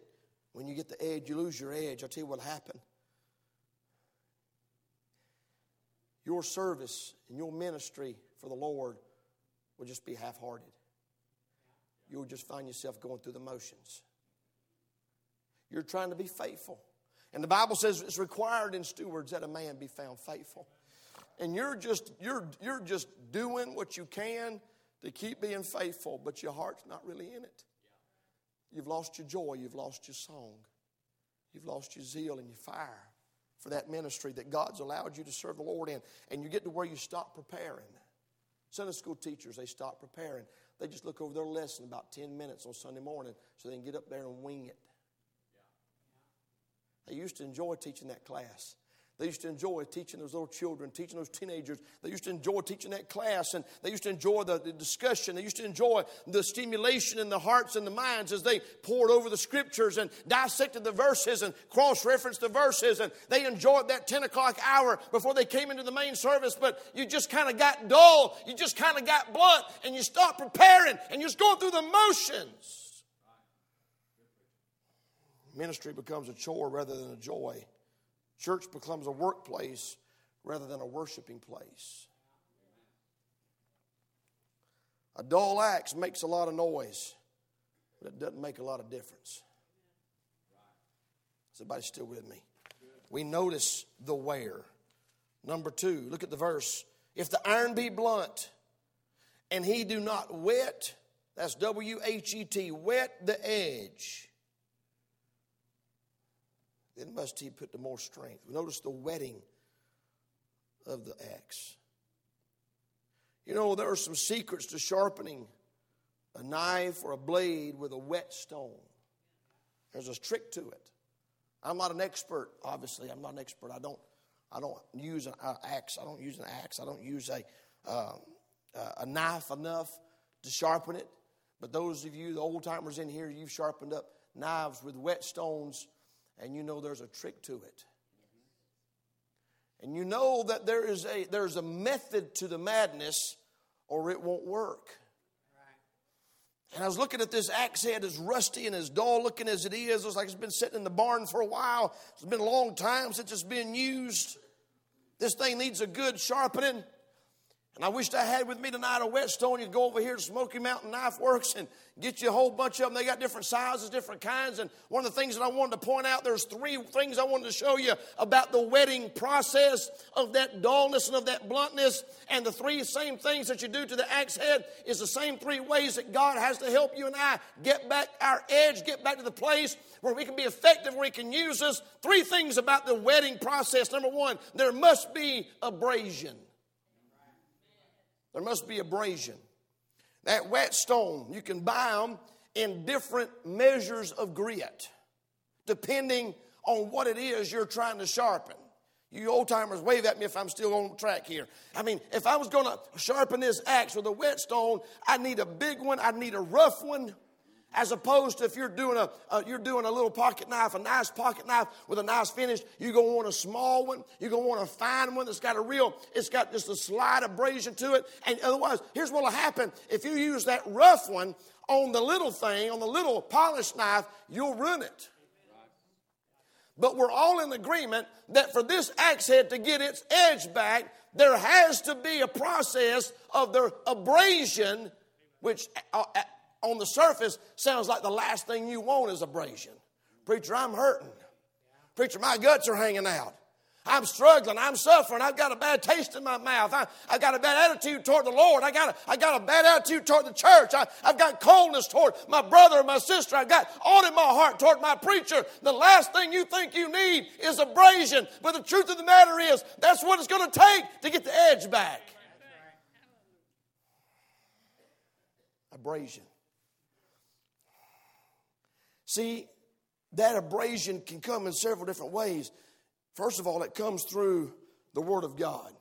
when you get the edge, you lose your edge. I'll tell you what'll happen. Your service and your ministry for the Lord will just be half hearted. You'll just find yourself going through the motions. You're trying to be faithful. And the Bible says it's required in stewards that a man be found faithful and you're just you're you're just doing what you can to keep being faithful, but your heart's not really in it. You've lost your joy, you've lost your song, you've lost your zeal and your fire for that ministry that God's allowed you to serve the Lord in, and you get to where you stop preparing. Sunday school teachers, they stop preparing. They just look over their lesson about 10 minutes on Sunday morning so they can get up there and wing it. They used to enjoy teaching that class. They used to enjoy teaching those little children, teaching those teenagers. They used to enjoy teaching that class, and they used to enjoy the, the, discussion. They used to enjoy the stimulation in the hearts and the minds as they poured over the scriptures and dissected the verses and cross referenced the verses. And they enjoyed that 10 o'clock hour before they came into the main service, but you just kind of got dull. You just kind of got blunt, and you stopped preparing, and you're just going through the motions. Ministry becomes a chore rather than a joy. Church becomes a workplace rather than a worshiping place. A dull axe makes a lot of noise, but it doesn't make a lot of difference. Is everybody still with me? We notice the wear. Number two, look at the verse. If the iron be blunt and he do not whet, that's W H E T, whet the edge then must he put the more strength. Notice the whetting of the axe. You know, there are some secrets to sharpening a knife or a blade with a whetstone. There's a trick to it. I'm not an expert, obviously. I'm not an expert. I don't, I don't use an axe. I don't use an axe. I don't use a, uh, a knife enough to sharpen it. But those of you, the old timers in here, you've sharpened up knives with whetstones, and you know there's a trick to it. And you know that there is a, there's a method to the madness, or it won't work. And I was looking at this axe head, as rusty and as dull looking as it is. It looks like it's been sitting in the barn for a while. It's been a long time since it's been used. This thing needs a good sharpening. And I wished I had with me tonight a whetstone. You'd go over here to Smoky Mountain Knife Works and get you a whole bunch of them. They got different sizes, different kinds. And one of the things that I wanted to point out, there's three things I wanted to show you about the whetting process of that dullness and of that bluntness. And the three same things that you do to the axe head is the same three ways that God has to help you and I get back our edge, get back to the place where we can be effective, where He can use us. Three things about the whetting process. Number one, there must be abrasion. There must be abrasion. That whetstone, you can buy them in different measures of grit, depending on what it is you're trying to sharpen. You old timers wave at me if I'm still on track here. I mean, if I was going to sharpen this axe with a whetstone, I need a big one, I need a rough one. As opposed to if you're doing a, uh, you're doing a little pocket knife, a nice pocket knife with a nice finish, you're gonna want a small one. You're gonna want a fine one that's got a real, it's got just a slight abrasion to it. And otherwise, here's what'll happen if you use that rough one on the little thing, on the little polished knife, you'll ruin it. But we're all in agreement that for this axe head to get its edge back, there has to be a process of the abrasion, which uh, on the surface sounds like the last thing you want is abrasion. Preacher, I'm hurting. Preacher, my guts are hanging out. I'm struggling. I'm suffering. I've got a bad taste in my mouth. I, have got a bad attitude toward the Lord. I got a, I got a bad attitude toward the church. I, I've got coldness toward my brother or my sister. I've got on in my heart toward my preacher. The last thing you think you need is abrasion. But the truth of the matter is, that's what it's going to take to get the edge back. Abrasion. See, that abrasion can come in several different ways. First of all, it comes through the Word of God.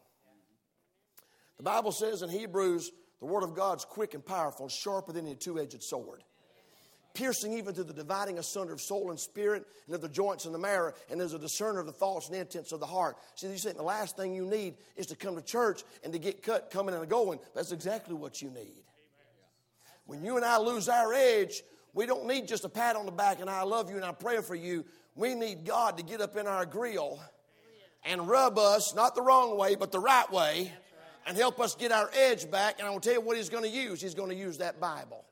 The Bible says in Hebrews, the Word of God's quick and powerful, sharper than a two edged sword, piercing even to the dividing asunder of soul and spirit and of the joints and the marrow, and is a discerner of the thoughts and intents of the heart. See, you say the last thing you need is to come to church and to get cut coming and going. That's exactly what you need. When you and I lose our edge, we don't need just a pat on the back and I love you and I pray for you. We need God to get up in our grill and rub us, not the wrong way, but the right way, and help us get our edge back. And I will tell you what He's going to use. He's going to use that Bible.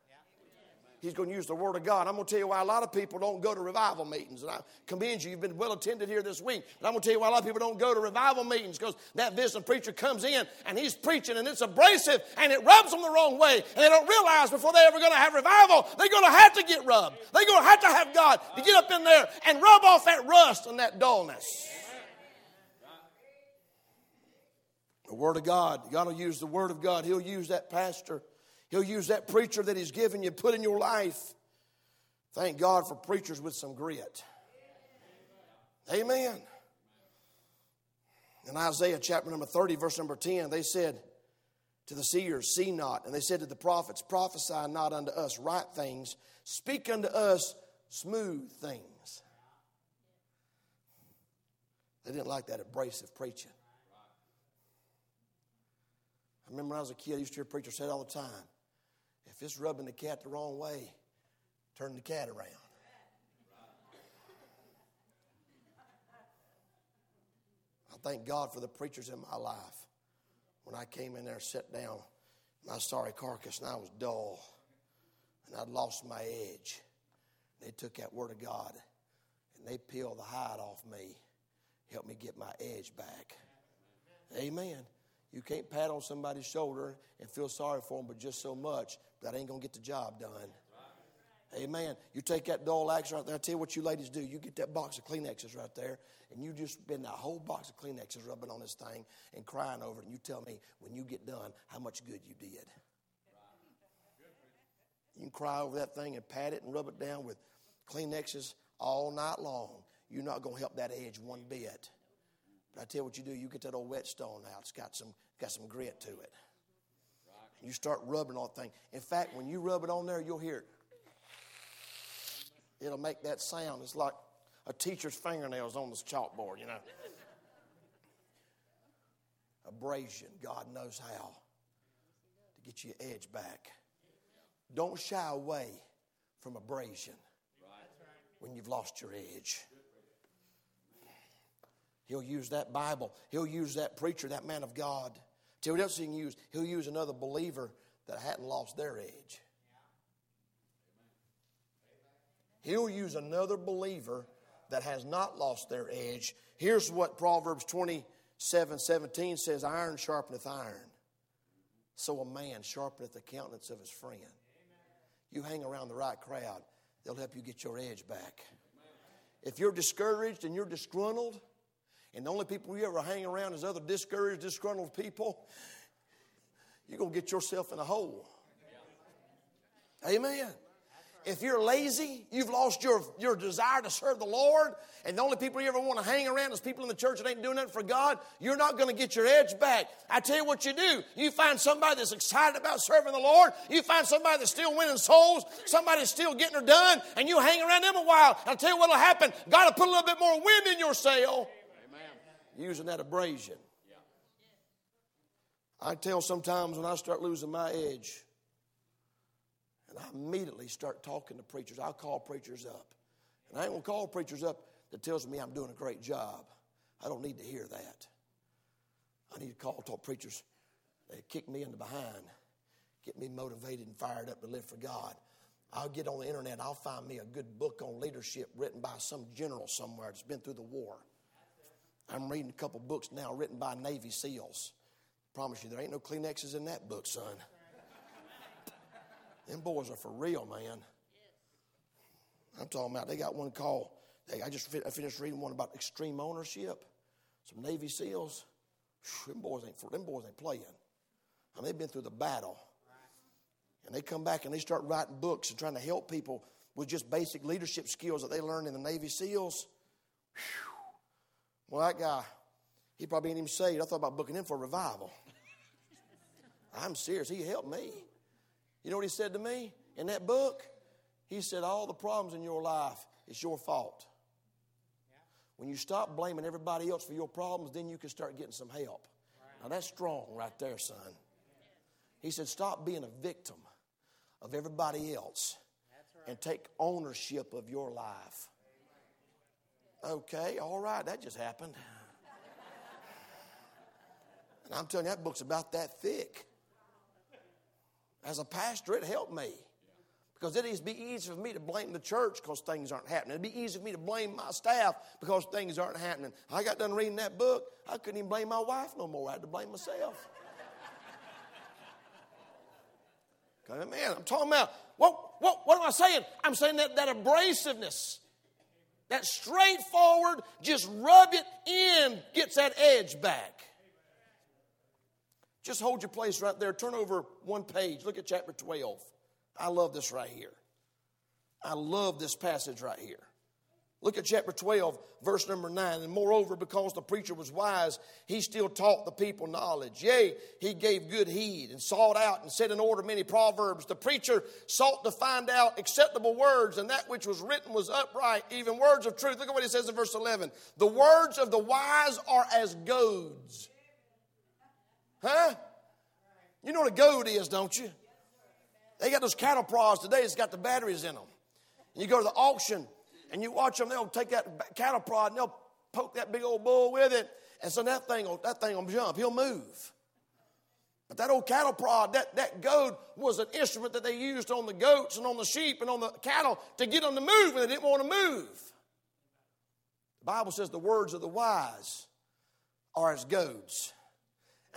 He's going to use the Word of God. I'm going to tell you why a lot of people don't go to revival meetings. And I commend you. You've been well attended here this week. But I'm going to tell you why a lot of people don't go to revival meetings because that visiting preacher comes in and he's preaching and it's abrasive and it rubs them the wrong way. And they don't realize before they're ever going to have revival, they're going to have to get rubbed. They're going to have to have God to get up in there and rub off that rust and that dullness. The Word of God. God will use the Word of God. He'll use that pastor He'll use that preacher that He's given you, put in your life. Thank God for preachers with some grit. Amen. In Isaiah chapter number 30, verse number 10, they said to the seers, See not. And they said to the prophets, Prophesy not unto us right things, speak unto us smooth things. They didn't like that abrasive preaching. I remember when I was a kid, I used to hear preachers say it all the time if it's rubbing the cat the wrong way, turn the cat around. I thank God for the preachers in my life. When I came in there, sat down, my sorry carcass, and I was dull, and I'd lost my edge. They took that word of God and they peeled the hide off me, helped me get my edge back. Amen. You can't pat on somebody's shoulder and feel sorry for them, but just so much that ain't going to get the job done. Amen. You take that dull axe right there. I tell you what you ladies do. You get that box of Kleenexes right there, and you just spend that whole box of Kleenexes rubbing on this thing and crying over it. And you tell me when you get done how much good you did. You can cry over that thing and pat it and rub it down with Kleenexes all night long. You're not going to help that edge one bit. But I tell you what you do. You get that old whetstone out. It's got some got some grit to it. You start rubbing on the thing. In fact, when you rub it on there, you'll hear it. It'll make that sound. It's like a teacher's fingernails on this chalkboard, you know. Abrasion, God knows how to get your edge back. Don't shy away from abrasion when you've lost your edge. He'll use that Bible. He'll use that preacher, that man of God. You what else he can use. He'll use another believer that hadn't lost their edge. He'll use another believer that has not lost their edge. Here's what Proverbs 27 17 says Iron sharpeneth iron, so a man sharpeneth the countenance of his friend. You hang around the right crowd, they'll help you get your edge back. If you're discouraged and you're disgruntled, and the only people you ever hang around is other discouraged, disgruntled people, you're going to get yourself in a hole. Amen. If you're lazy, you've lost your, your desire to serve the Lord, and the only people you ever want to hang around is people in the church that ain't doing nothing for God, you're not going to get your edge back. I tell you what you do. You find somebody that's excited about serving the Lord, you find somebody that's still winning souls, somebody that's still getting her done, and you hang around them a while. I'll tell you what'll happen. God will put a little bit more wind in your sail using that abrasion. I tell sometimes when I start losing my edge, and I immediately start talking to preachers. I'll call preachers up. And I ain't to call preachers up that tells me I'm doing a great job. I don't need to hear that. I need to call talk preachers that kick me in the behind, get me motivated and fired up to live for God. I'll get on the internet, I'll find me a good book on leadership written by some general somewhere that's been through the war. I'm reading a couple books now written by Navy SEALs. Promise you, there ain't no Kleenexes in that book, son. Them boys are for real, man. I'm talking about, they got one called, they, I just I finished reading one about extreme ownership. Some Navy SEALs. Them boys ain't them boys ain't playing. I they've been through the battle. And they come back and they start writing books and trying to help people with just basic leadership skills that they learned in the Navy SEALs. Whew. Well, that guy, he probably ain't even saved. I thought about booking him for a revival. I'm serious. He helped me. You know what he said to me in that book? He said, All the problems in your life, it's your fault. When you stop blaming everybody else for your problems, then you can start getting some help. Now that's strong right there, son. He said, Stop being a victim of everybody else and take ownership of your life. Okay, all right, that just happened. And I'm telling you, that book's about that thick. As a pastor, it helped me. Because it'd be easy for me to blame the church because things aren't happening. It'd be easy for me to blame my staff because things aren't happening. I got done reading that book, I couldn't even blame my wife no more. I had to blame myself. man, I'm talking about what, what, what am I saying? I'm saying that, that abrasiveness, that straightforward, just rub it in, gets that edge back. Just hold your place right there. Turn over one page. Look at chapter 12. I love this right here. I love this passage right here. Look at chapter 12, verse number 9. And moreover, because the preacher was wise, he still taught the people knowledge. Yea, he gave good heed and sought out and set in order many proverbs. The preacher sought to find out acceptable words, and that which was written was upright, even words of truth. Look at what he says in verse 11. The words of the wise are as goads Huh? You know what a goad is, don't you? They got those cattle prods today it's got the batteries in them. And you go to the auction and you watch them, they'll take that cattle prod and they'll poke that big old bull with it. And so that thing will, that thing will jump. He'll move. But that old cattle prod, that, that goad was an instrument that they used on the goats and on the sheep and on the cattle to get them to move when they didn't want to move. The Bible says the words of the wise are as goads.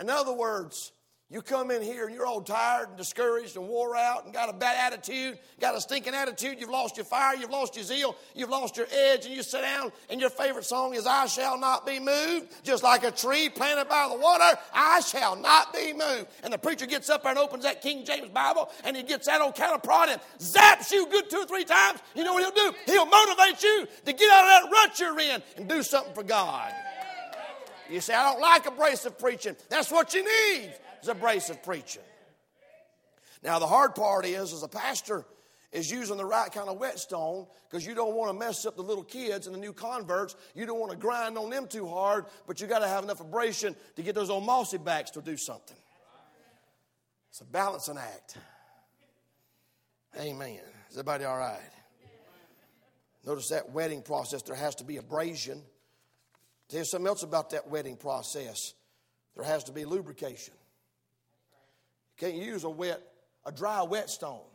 In other words, You come in here and you're all tired and discouraged and wore out and got a bad attitude, got a stinking attitude, you've lost your fire, you've lost your zeal, you've lost your edge, and you sit down and your favorite song is I Shall Not Be Moved, just like a tree planted by the water, I shall not be moved. And the preacher gets up there and opens that King James Bible and he gets that old counter prod and zaps you good two or three times. You know what he'll do? He'll motivate you to get out of that rut you're in and do something for God. You say, I don't like abrasive preaching. That's what you need is abrasive preaching. Now, the hard part is, as a pastor, is using the right kind of whetstone because you don't want to mess up the little kids and the new converts. You don't want to grind on them too hard, but you got to have enough abrasion to get those old mossy backs to do something. It's a balancing act. Amen. Is everybody all right? Notice that whetting process, there has to be abrasion. There's something else about that whetting process. There has to be lubrication. Can't use a wet, a dry whetstone.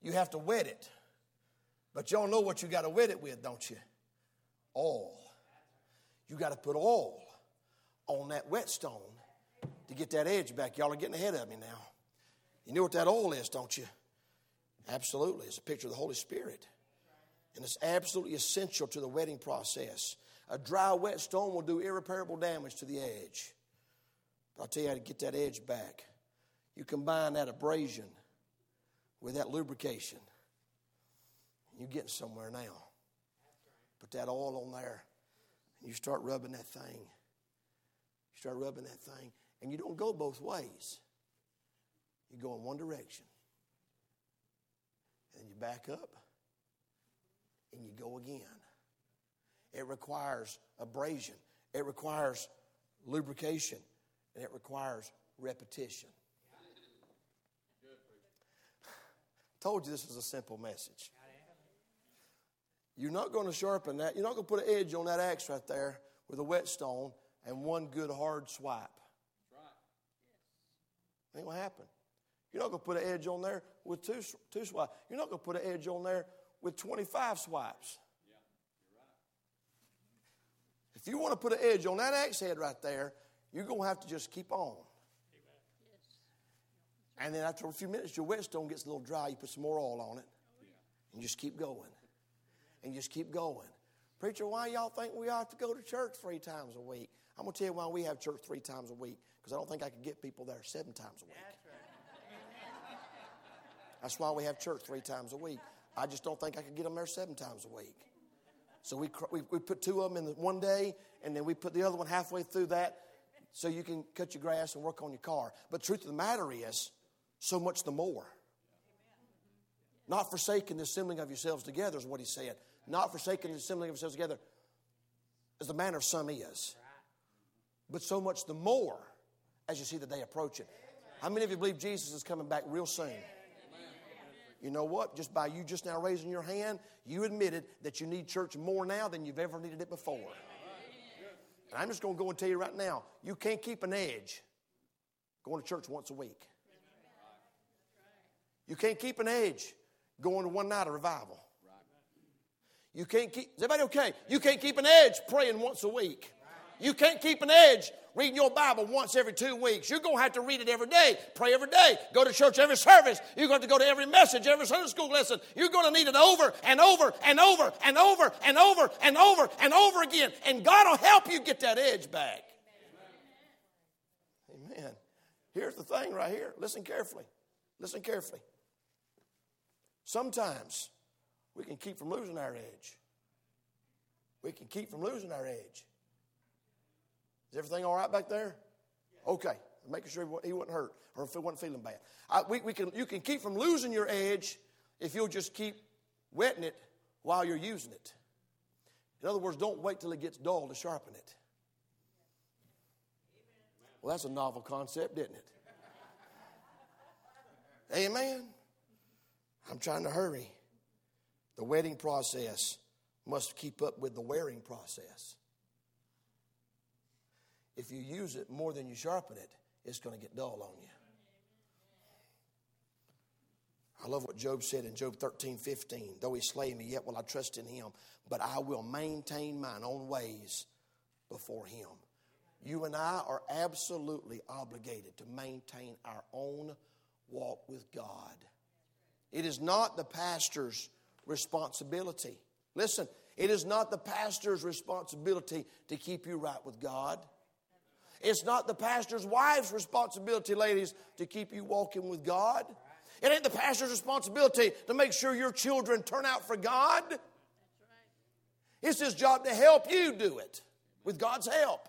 You have to wet it. But y'all know what you got to wet it with, don't you? Oil. You got to put oil on that whetstone to get that edge back. Y'all are getting ahead of me now. You know what that oil is, don't you? Absolutely. It's a picture of the Holy Spirit. And it's absolutely essential to the whetting process. A dry whetstone will do irreparable damage to the edge. But I'll tell you how to get that edge back. You combine that abrasion with that lubrication, you're getting somewhere now. Put that oil on there, and you start rubbing that thing. You start rubbing that thing, and you don't go both ways. You go in one direction, and you back up, and you go again. It requires abrasion, it requires lubrication, and it requires repetition. Told you this was a simple message. You're not going to sharpen that. You're not going to put an edge on that axe right there with a whetstone and one good hard swipe. Ain't what happened. You're not going to put an edge on there with two, two swipes. You're not going to put an edge on there with 25 swipes. If you want to put an edge on that axe head right there, you're going to have to just keep on. And then after a few minutes, your whetstone gets a little dry. You put some more oil on it, and just keep going, and just keep going. Preacher, why y'all think we ought to go to church three times a week? I'm going to tell you why we have church three times a week because I don't think I could get people there seven times a week. That's why we have church three times a week. I just don't think I could get them there seven times a week. So we, we, we put two of them in one day, and then we put the other one halfway through that so you can cut your grass and work on your car. But truth of the matter is, so much the more. Not forsaking the assembling of yourselves together is what he said. Not forsaking the assembling of yourselves together as the manner of some is. But so much the more as you see the day approaching. How many of you believe Jesus is coming back real soon? You know what? Just by you just now raising your hand, you admitted that you need church more now than you've ever needed it before. And I'm just going to go and tell you right now you can't keep an edge going to church once a week. You can't keep an edge going to one night of revival. You can't keep, is everybody okay? You can't keep an edge praying once a week. You can't keep an edge reading your Bible once every two weeks. You're going to have to read it every day, pray every day, go to church every service. You're going to, have to go to every message, every Sunday school lesson. You're going to need it over and over and over and over and over and over and over again. And God will help you get that edge back. Amen. Here's the thing right here. Listen carefully. Listen carefully. Sometimes we can keep from losing our edge. We can keep from losing our edge. Is everything all right back there? Okay. Making sure he wasn't hurt or if he wasn't feeling bad. I, we, we can, you can keep from losing your edge if you'll just keep whetting it while you're using it. In other words, don't wait till it gets dull to sharpen it. Well, that's a novel concept, isn't it? Amen. I'm trying to hurry. The whetting process must keep up with the wearing process. If you use it more than you sharpen it, it's going to get dull on you. I love what Job said in Job 13, 15. Though he slay me, yet will I trust in him, but I will maintain mine own ways before him. You and I are absolutely obligated to maintain our own walk with God. It is not the pastor's responsibility. Listen, it is not the pastor's responsibility to keep you right with God. It's not the pastor's wife's responsibility, ladies, to keep you walking with God. It ain't the pastor's responsibility to make sure your children turn out for God. It's his job to help you do it with God's help.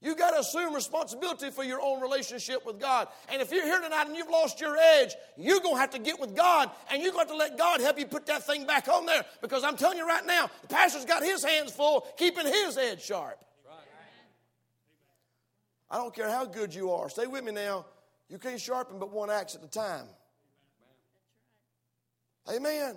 You got to assume responsibility for your own relationship with God. And if you're here tonight and you've lost your edge, you're going to have to get with God and you're going to to let God help you put that thing back on there. Because I'm telling you right now, the pastor's got his hands full keeping his edge sharp. I don't care how good you are. Stay with me now. You can't sharpen but one axe at a time. Amen.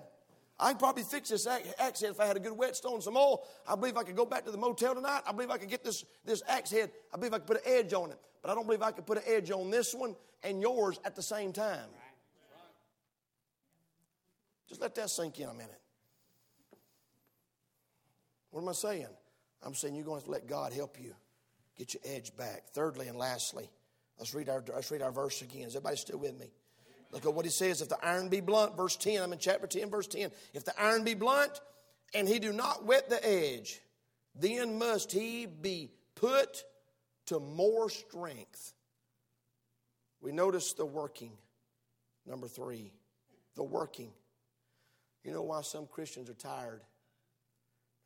I can probably fix this axe head if I had a good whetstone, some oil. I believe I could go back to the motel tonight. I believe I could get this, this axe head. I believe I could put an edge on it. But I don't believe I could put an edge on this one and yours at the same time. Just let that sink in a minute. What am I saying? I'm saying you're going to have to let God help you get your edge back. Thirdly and lastly, let's read our, let's read our verse again. Is everybody still with me? Look at what he says. If the iron be blunt, verse 10, I'm in chapter 10, verse 10. If the iron be blunt and he do not whet the edge, then must he be put to more strength. We notice the working. Number three, the working. You know why some Christians are tired?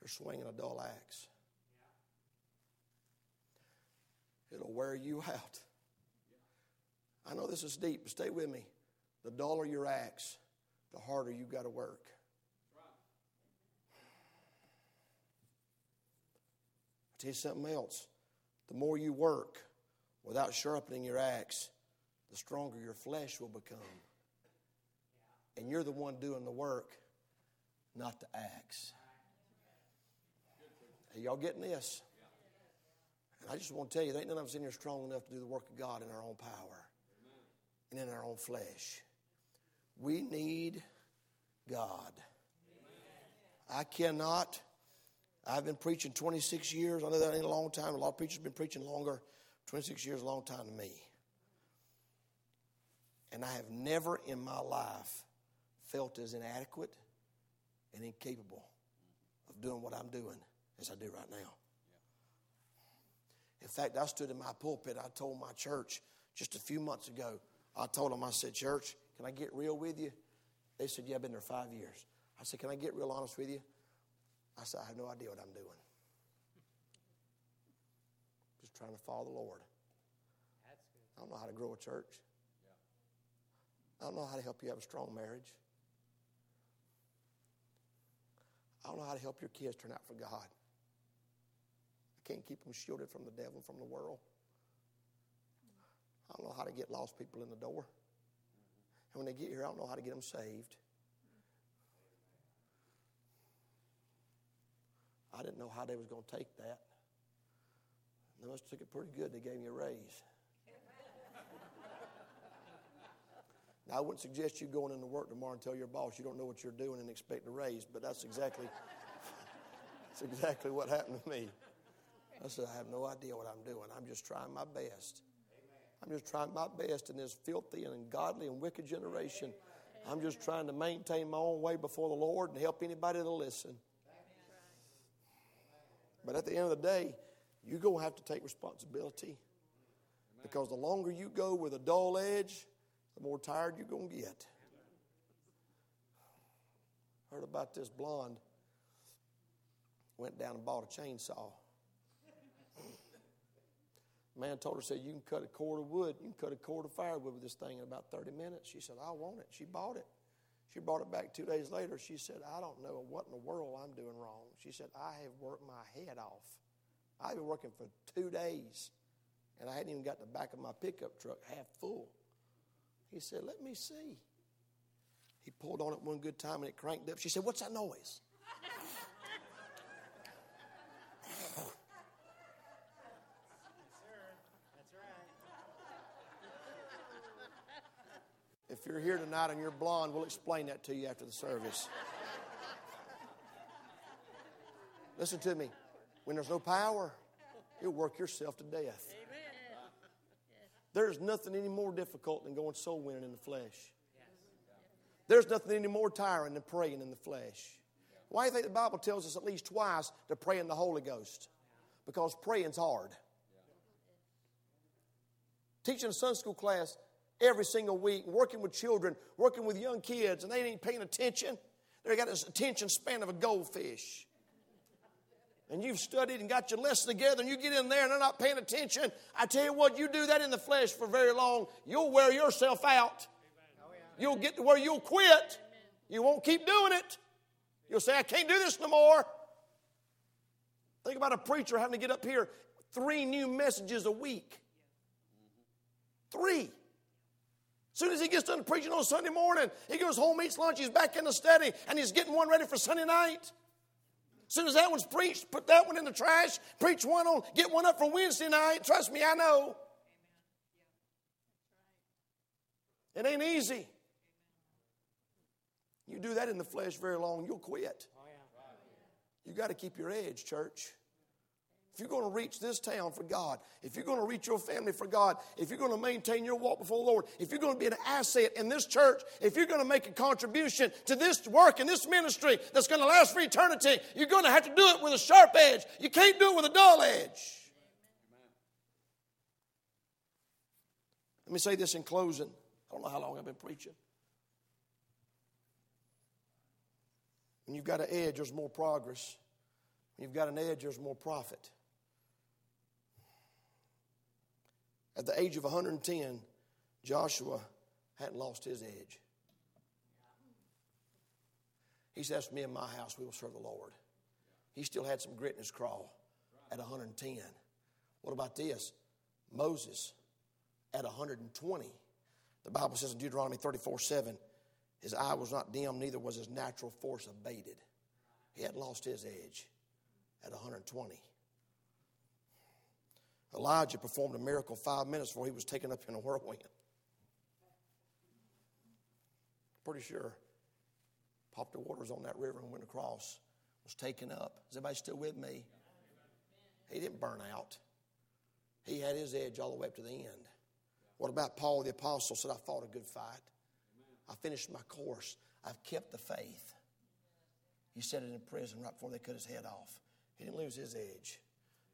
They're swinging a dull axe. It'll wear you out. I know this is deep, but stay with me. The duller your axe, the harder you got to work. I'll tell you something else. The more you work without sharpening your axe, the stronger your flesh will become. And you're the one doing the work, not the axe. Are y'all getting this? And I just want to tell you, there ain't none of us in here strong enough to do the work of God in our own power and in our own flesh. We need God. I cannot. I've been preaching 26 years. I know that ain't a long time. A lot of preachers have been preaching longer. 26 years a long time to me. And I have never in my life felt as inadequate and incapable of doing what I'm doing as I do right now. In fact, I stood in my pulpit. I told my church just a few months ago, I told them, I said, Church, can I get real with you? They said, Yeah, I've been there five years. I said, Can I get real honest with you? I said, I have no idea what I'm doing. Just trying to follow the Lord. I don't know how to grow a church. I don't know how to help you have a strong marriage. I don't know how to help your kids turn out for God. I can't keep them shielded from the devil, from the world. I don't know how to get lost people in the door. And when they get here, I don't know how to get them saved. I didn't know how they was going to take that. They must have took it pretty good. They gave me a raise. now, I wouldn't suggest you going into work tomorrow and tell your boss you don't know what you're doing and expect a raise, but that's exactly, that's exactly what happened to me. I said, I have no idea what I'm doing. I'm just trying my best. I'm just trying my best in this filthy and ungodly and wicked generation. I'm just trying to maintain my own way before the Lord and help anybody to listen. But at the end of the day, you're going to have to take responsibility. Because the longer you go with a dull edge, the more tired you're going to get. Heard about this blonde. Went down and bought a chainsaw. Man told her, said, You can cut a cord of wood, you can cut a cord of firewood with this thing in about 30 minutes. She said, I want it. She bought it. She brought it back two days later. She said, I don't know what in the world I'm doing wrong. She said, I have worked my head off. I've been working for two days, and I hadn't even got the back of my pickup truck half full. He said, Let me see. He pulled on it one good time and it cranked up. She said, What's that noise? If you're here tonight and you're blonde, we'll explain that to you after the service. Listen to me. When there's no power, You'll work yourself to death. There's nothing any more difficult than going soul winning in the flesh. There's nothing any more tiring than praying in the flesh. Why do you think the Bible tells us at least twice to pray in the Holy Ghost? Because praying's hard. Teaching a Sunday school class every single week, working with children, working with young kids, and they ain't paying attention. They got this attention span of a goldfish. And you've studied and got your lesson together, and you get in there and they're not paying attention. I tell you what, you do that in the flesh for very long, you'll wear yourself out. You'll get to where you'll quit. You won't keep doing it. You'll say, I can't do this no more. Think about a preacher having to get up here three new messages a week. Three. Soon as he gets done preaching on Sunday morning, he goes home, eats lunch, he's back in the study, and he's getting one ready for Sunday night. Soon as that one's preached, put that one in the trash, preach one on, get one up for Wednesday night. Trust me, I know. It ain't easy. You do that in the flesh very long, you'll quit. You got to keep your edge, church. If you're going to reach this town for God, if you're going to reach your family for God, if you're going to maintain your walk before the Lord, if you're going to be an asset in this church, if you're going to make a contribution to this work and this ministry that's going to last for eternity, you're going to have to do it with a sharp edge. You can't do it with a dull edge. Let me say this in closing. I don't know how long I've been preaching. When you've got an edge, there's more progress. When you've got an edge, there's more profit. At the age of 110, Joshua hadn't lost his edge. He says, Me and my house, we will serve the Lord. He still had some grit in his craw at 110. What about this? Moses at 120. The Bible says in Deuteronomy 34 7, his eye was not dim, neither was his natural force abated. He had lost his edge at 120. Elijah performed a miracle five minutes before he was taken up in a whirlwind. Pretty sure. Popped the waters on that river and went across. Was taken up. Is everybody still with me? He didn't burn out. He had his edge all the way up to the end. What about Paul the Apostle said, I fought a good fight. I finished my course. I've kept the faith. He said it in prison right before they cut his head off. He didn't lose his edge.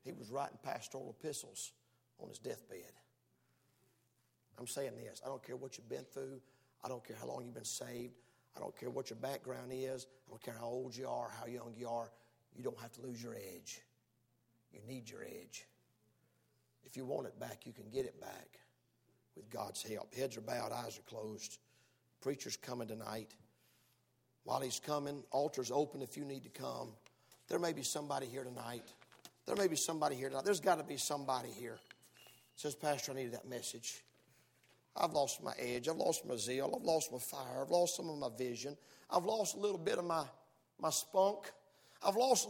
He was writing pastoral epistles on his deathbed. I'm saying this I don't care what you've been through, I don't care how long you've been saved, I don't care what your background is, I don't care how old you are, how young you are. You don't have to lose your edge. You need your edge. If you want it back, you can get it back with God's help. Heads are bowed, eyes are closed. Preacher's coming tonight. While he's coming, altar's open if you need to come. There may be somebody here tonight. There may be somebody here tonight. There's got to be somebody here. Says, Pastor, I needed that message. I've lost my edge. I've lost my zeal. I've lost my fire. I've lost some of my vision. I've lost a little bit of my, my spunk. I've lost a little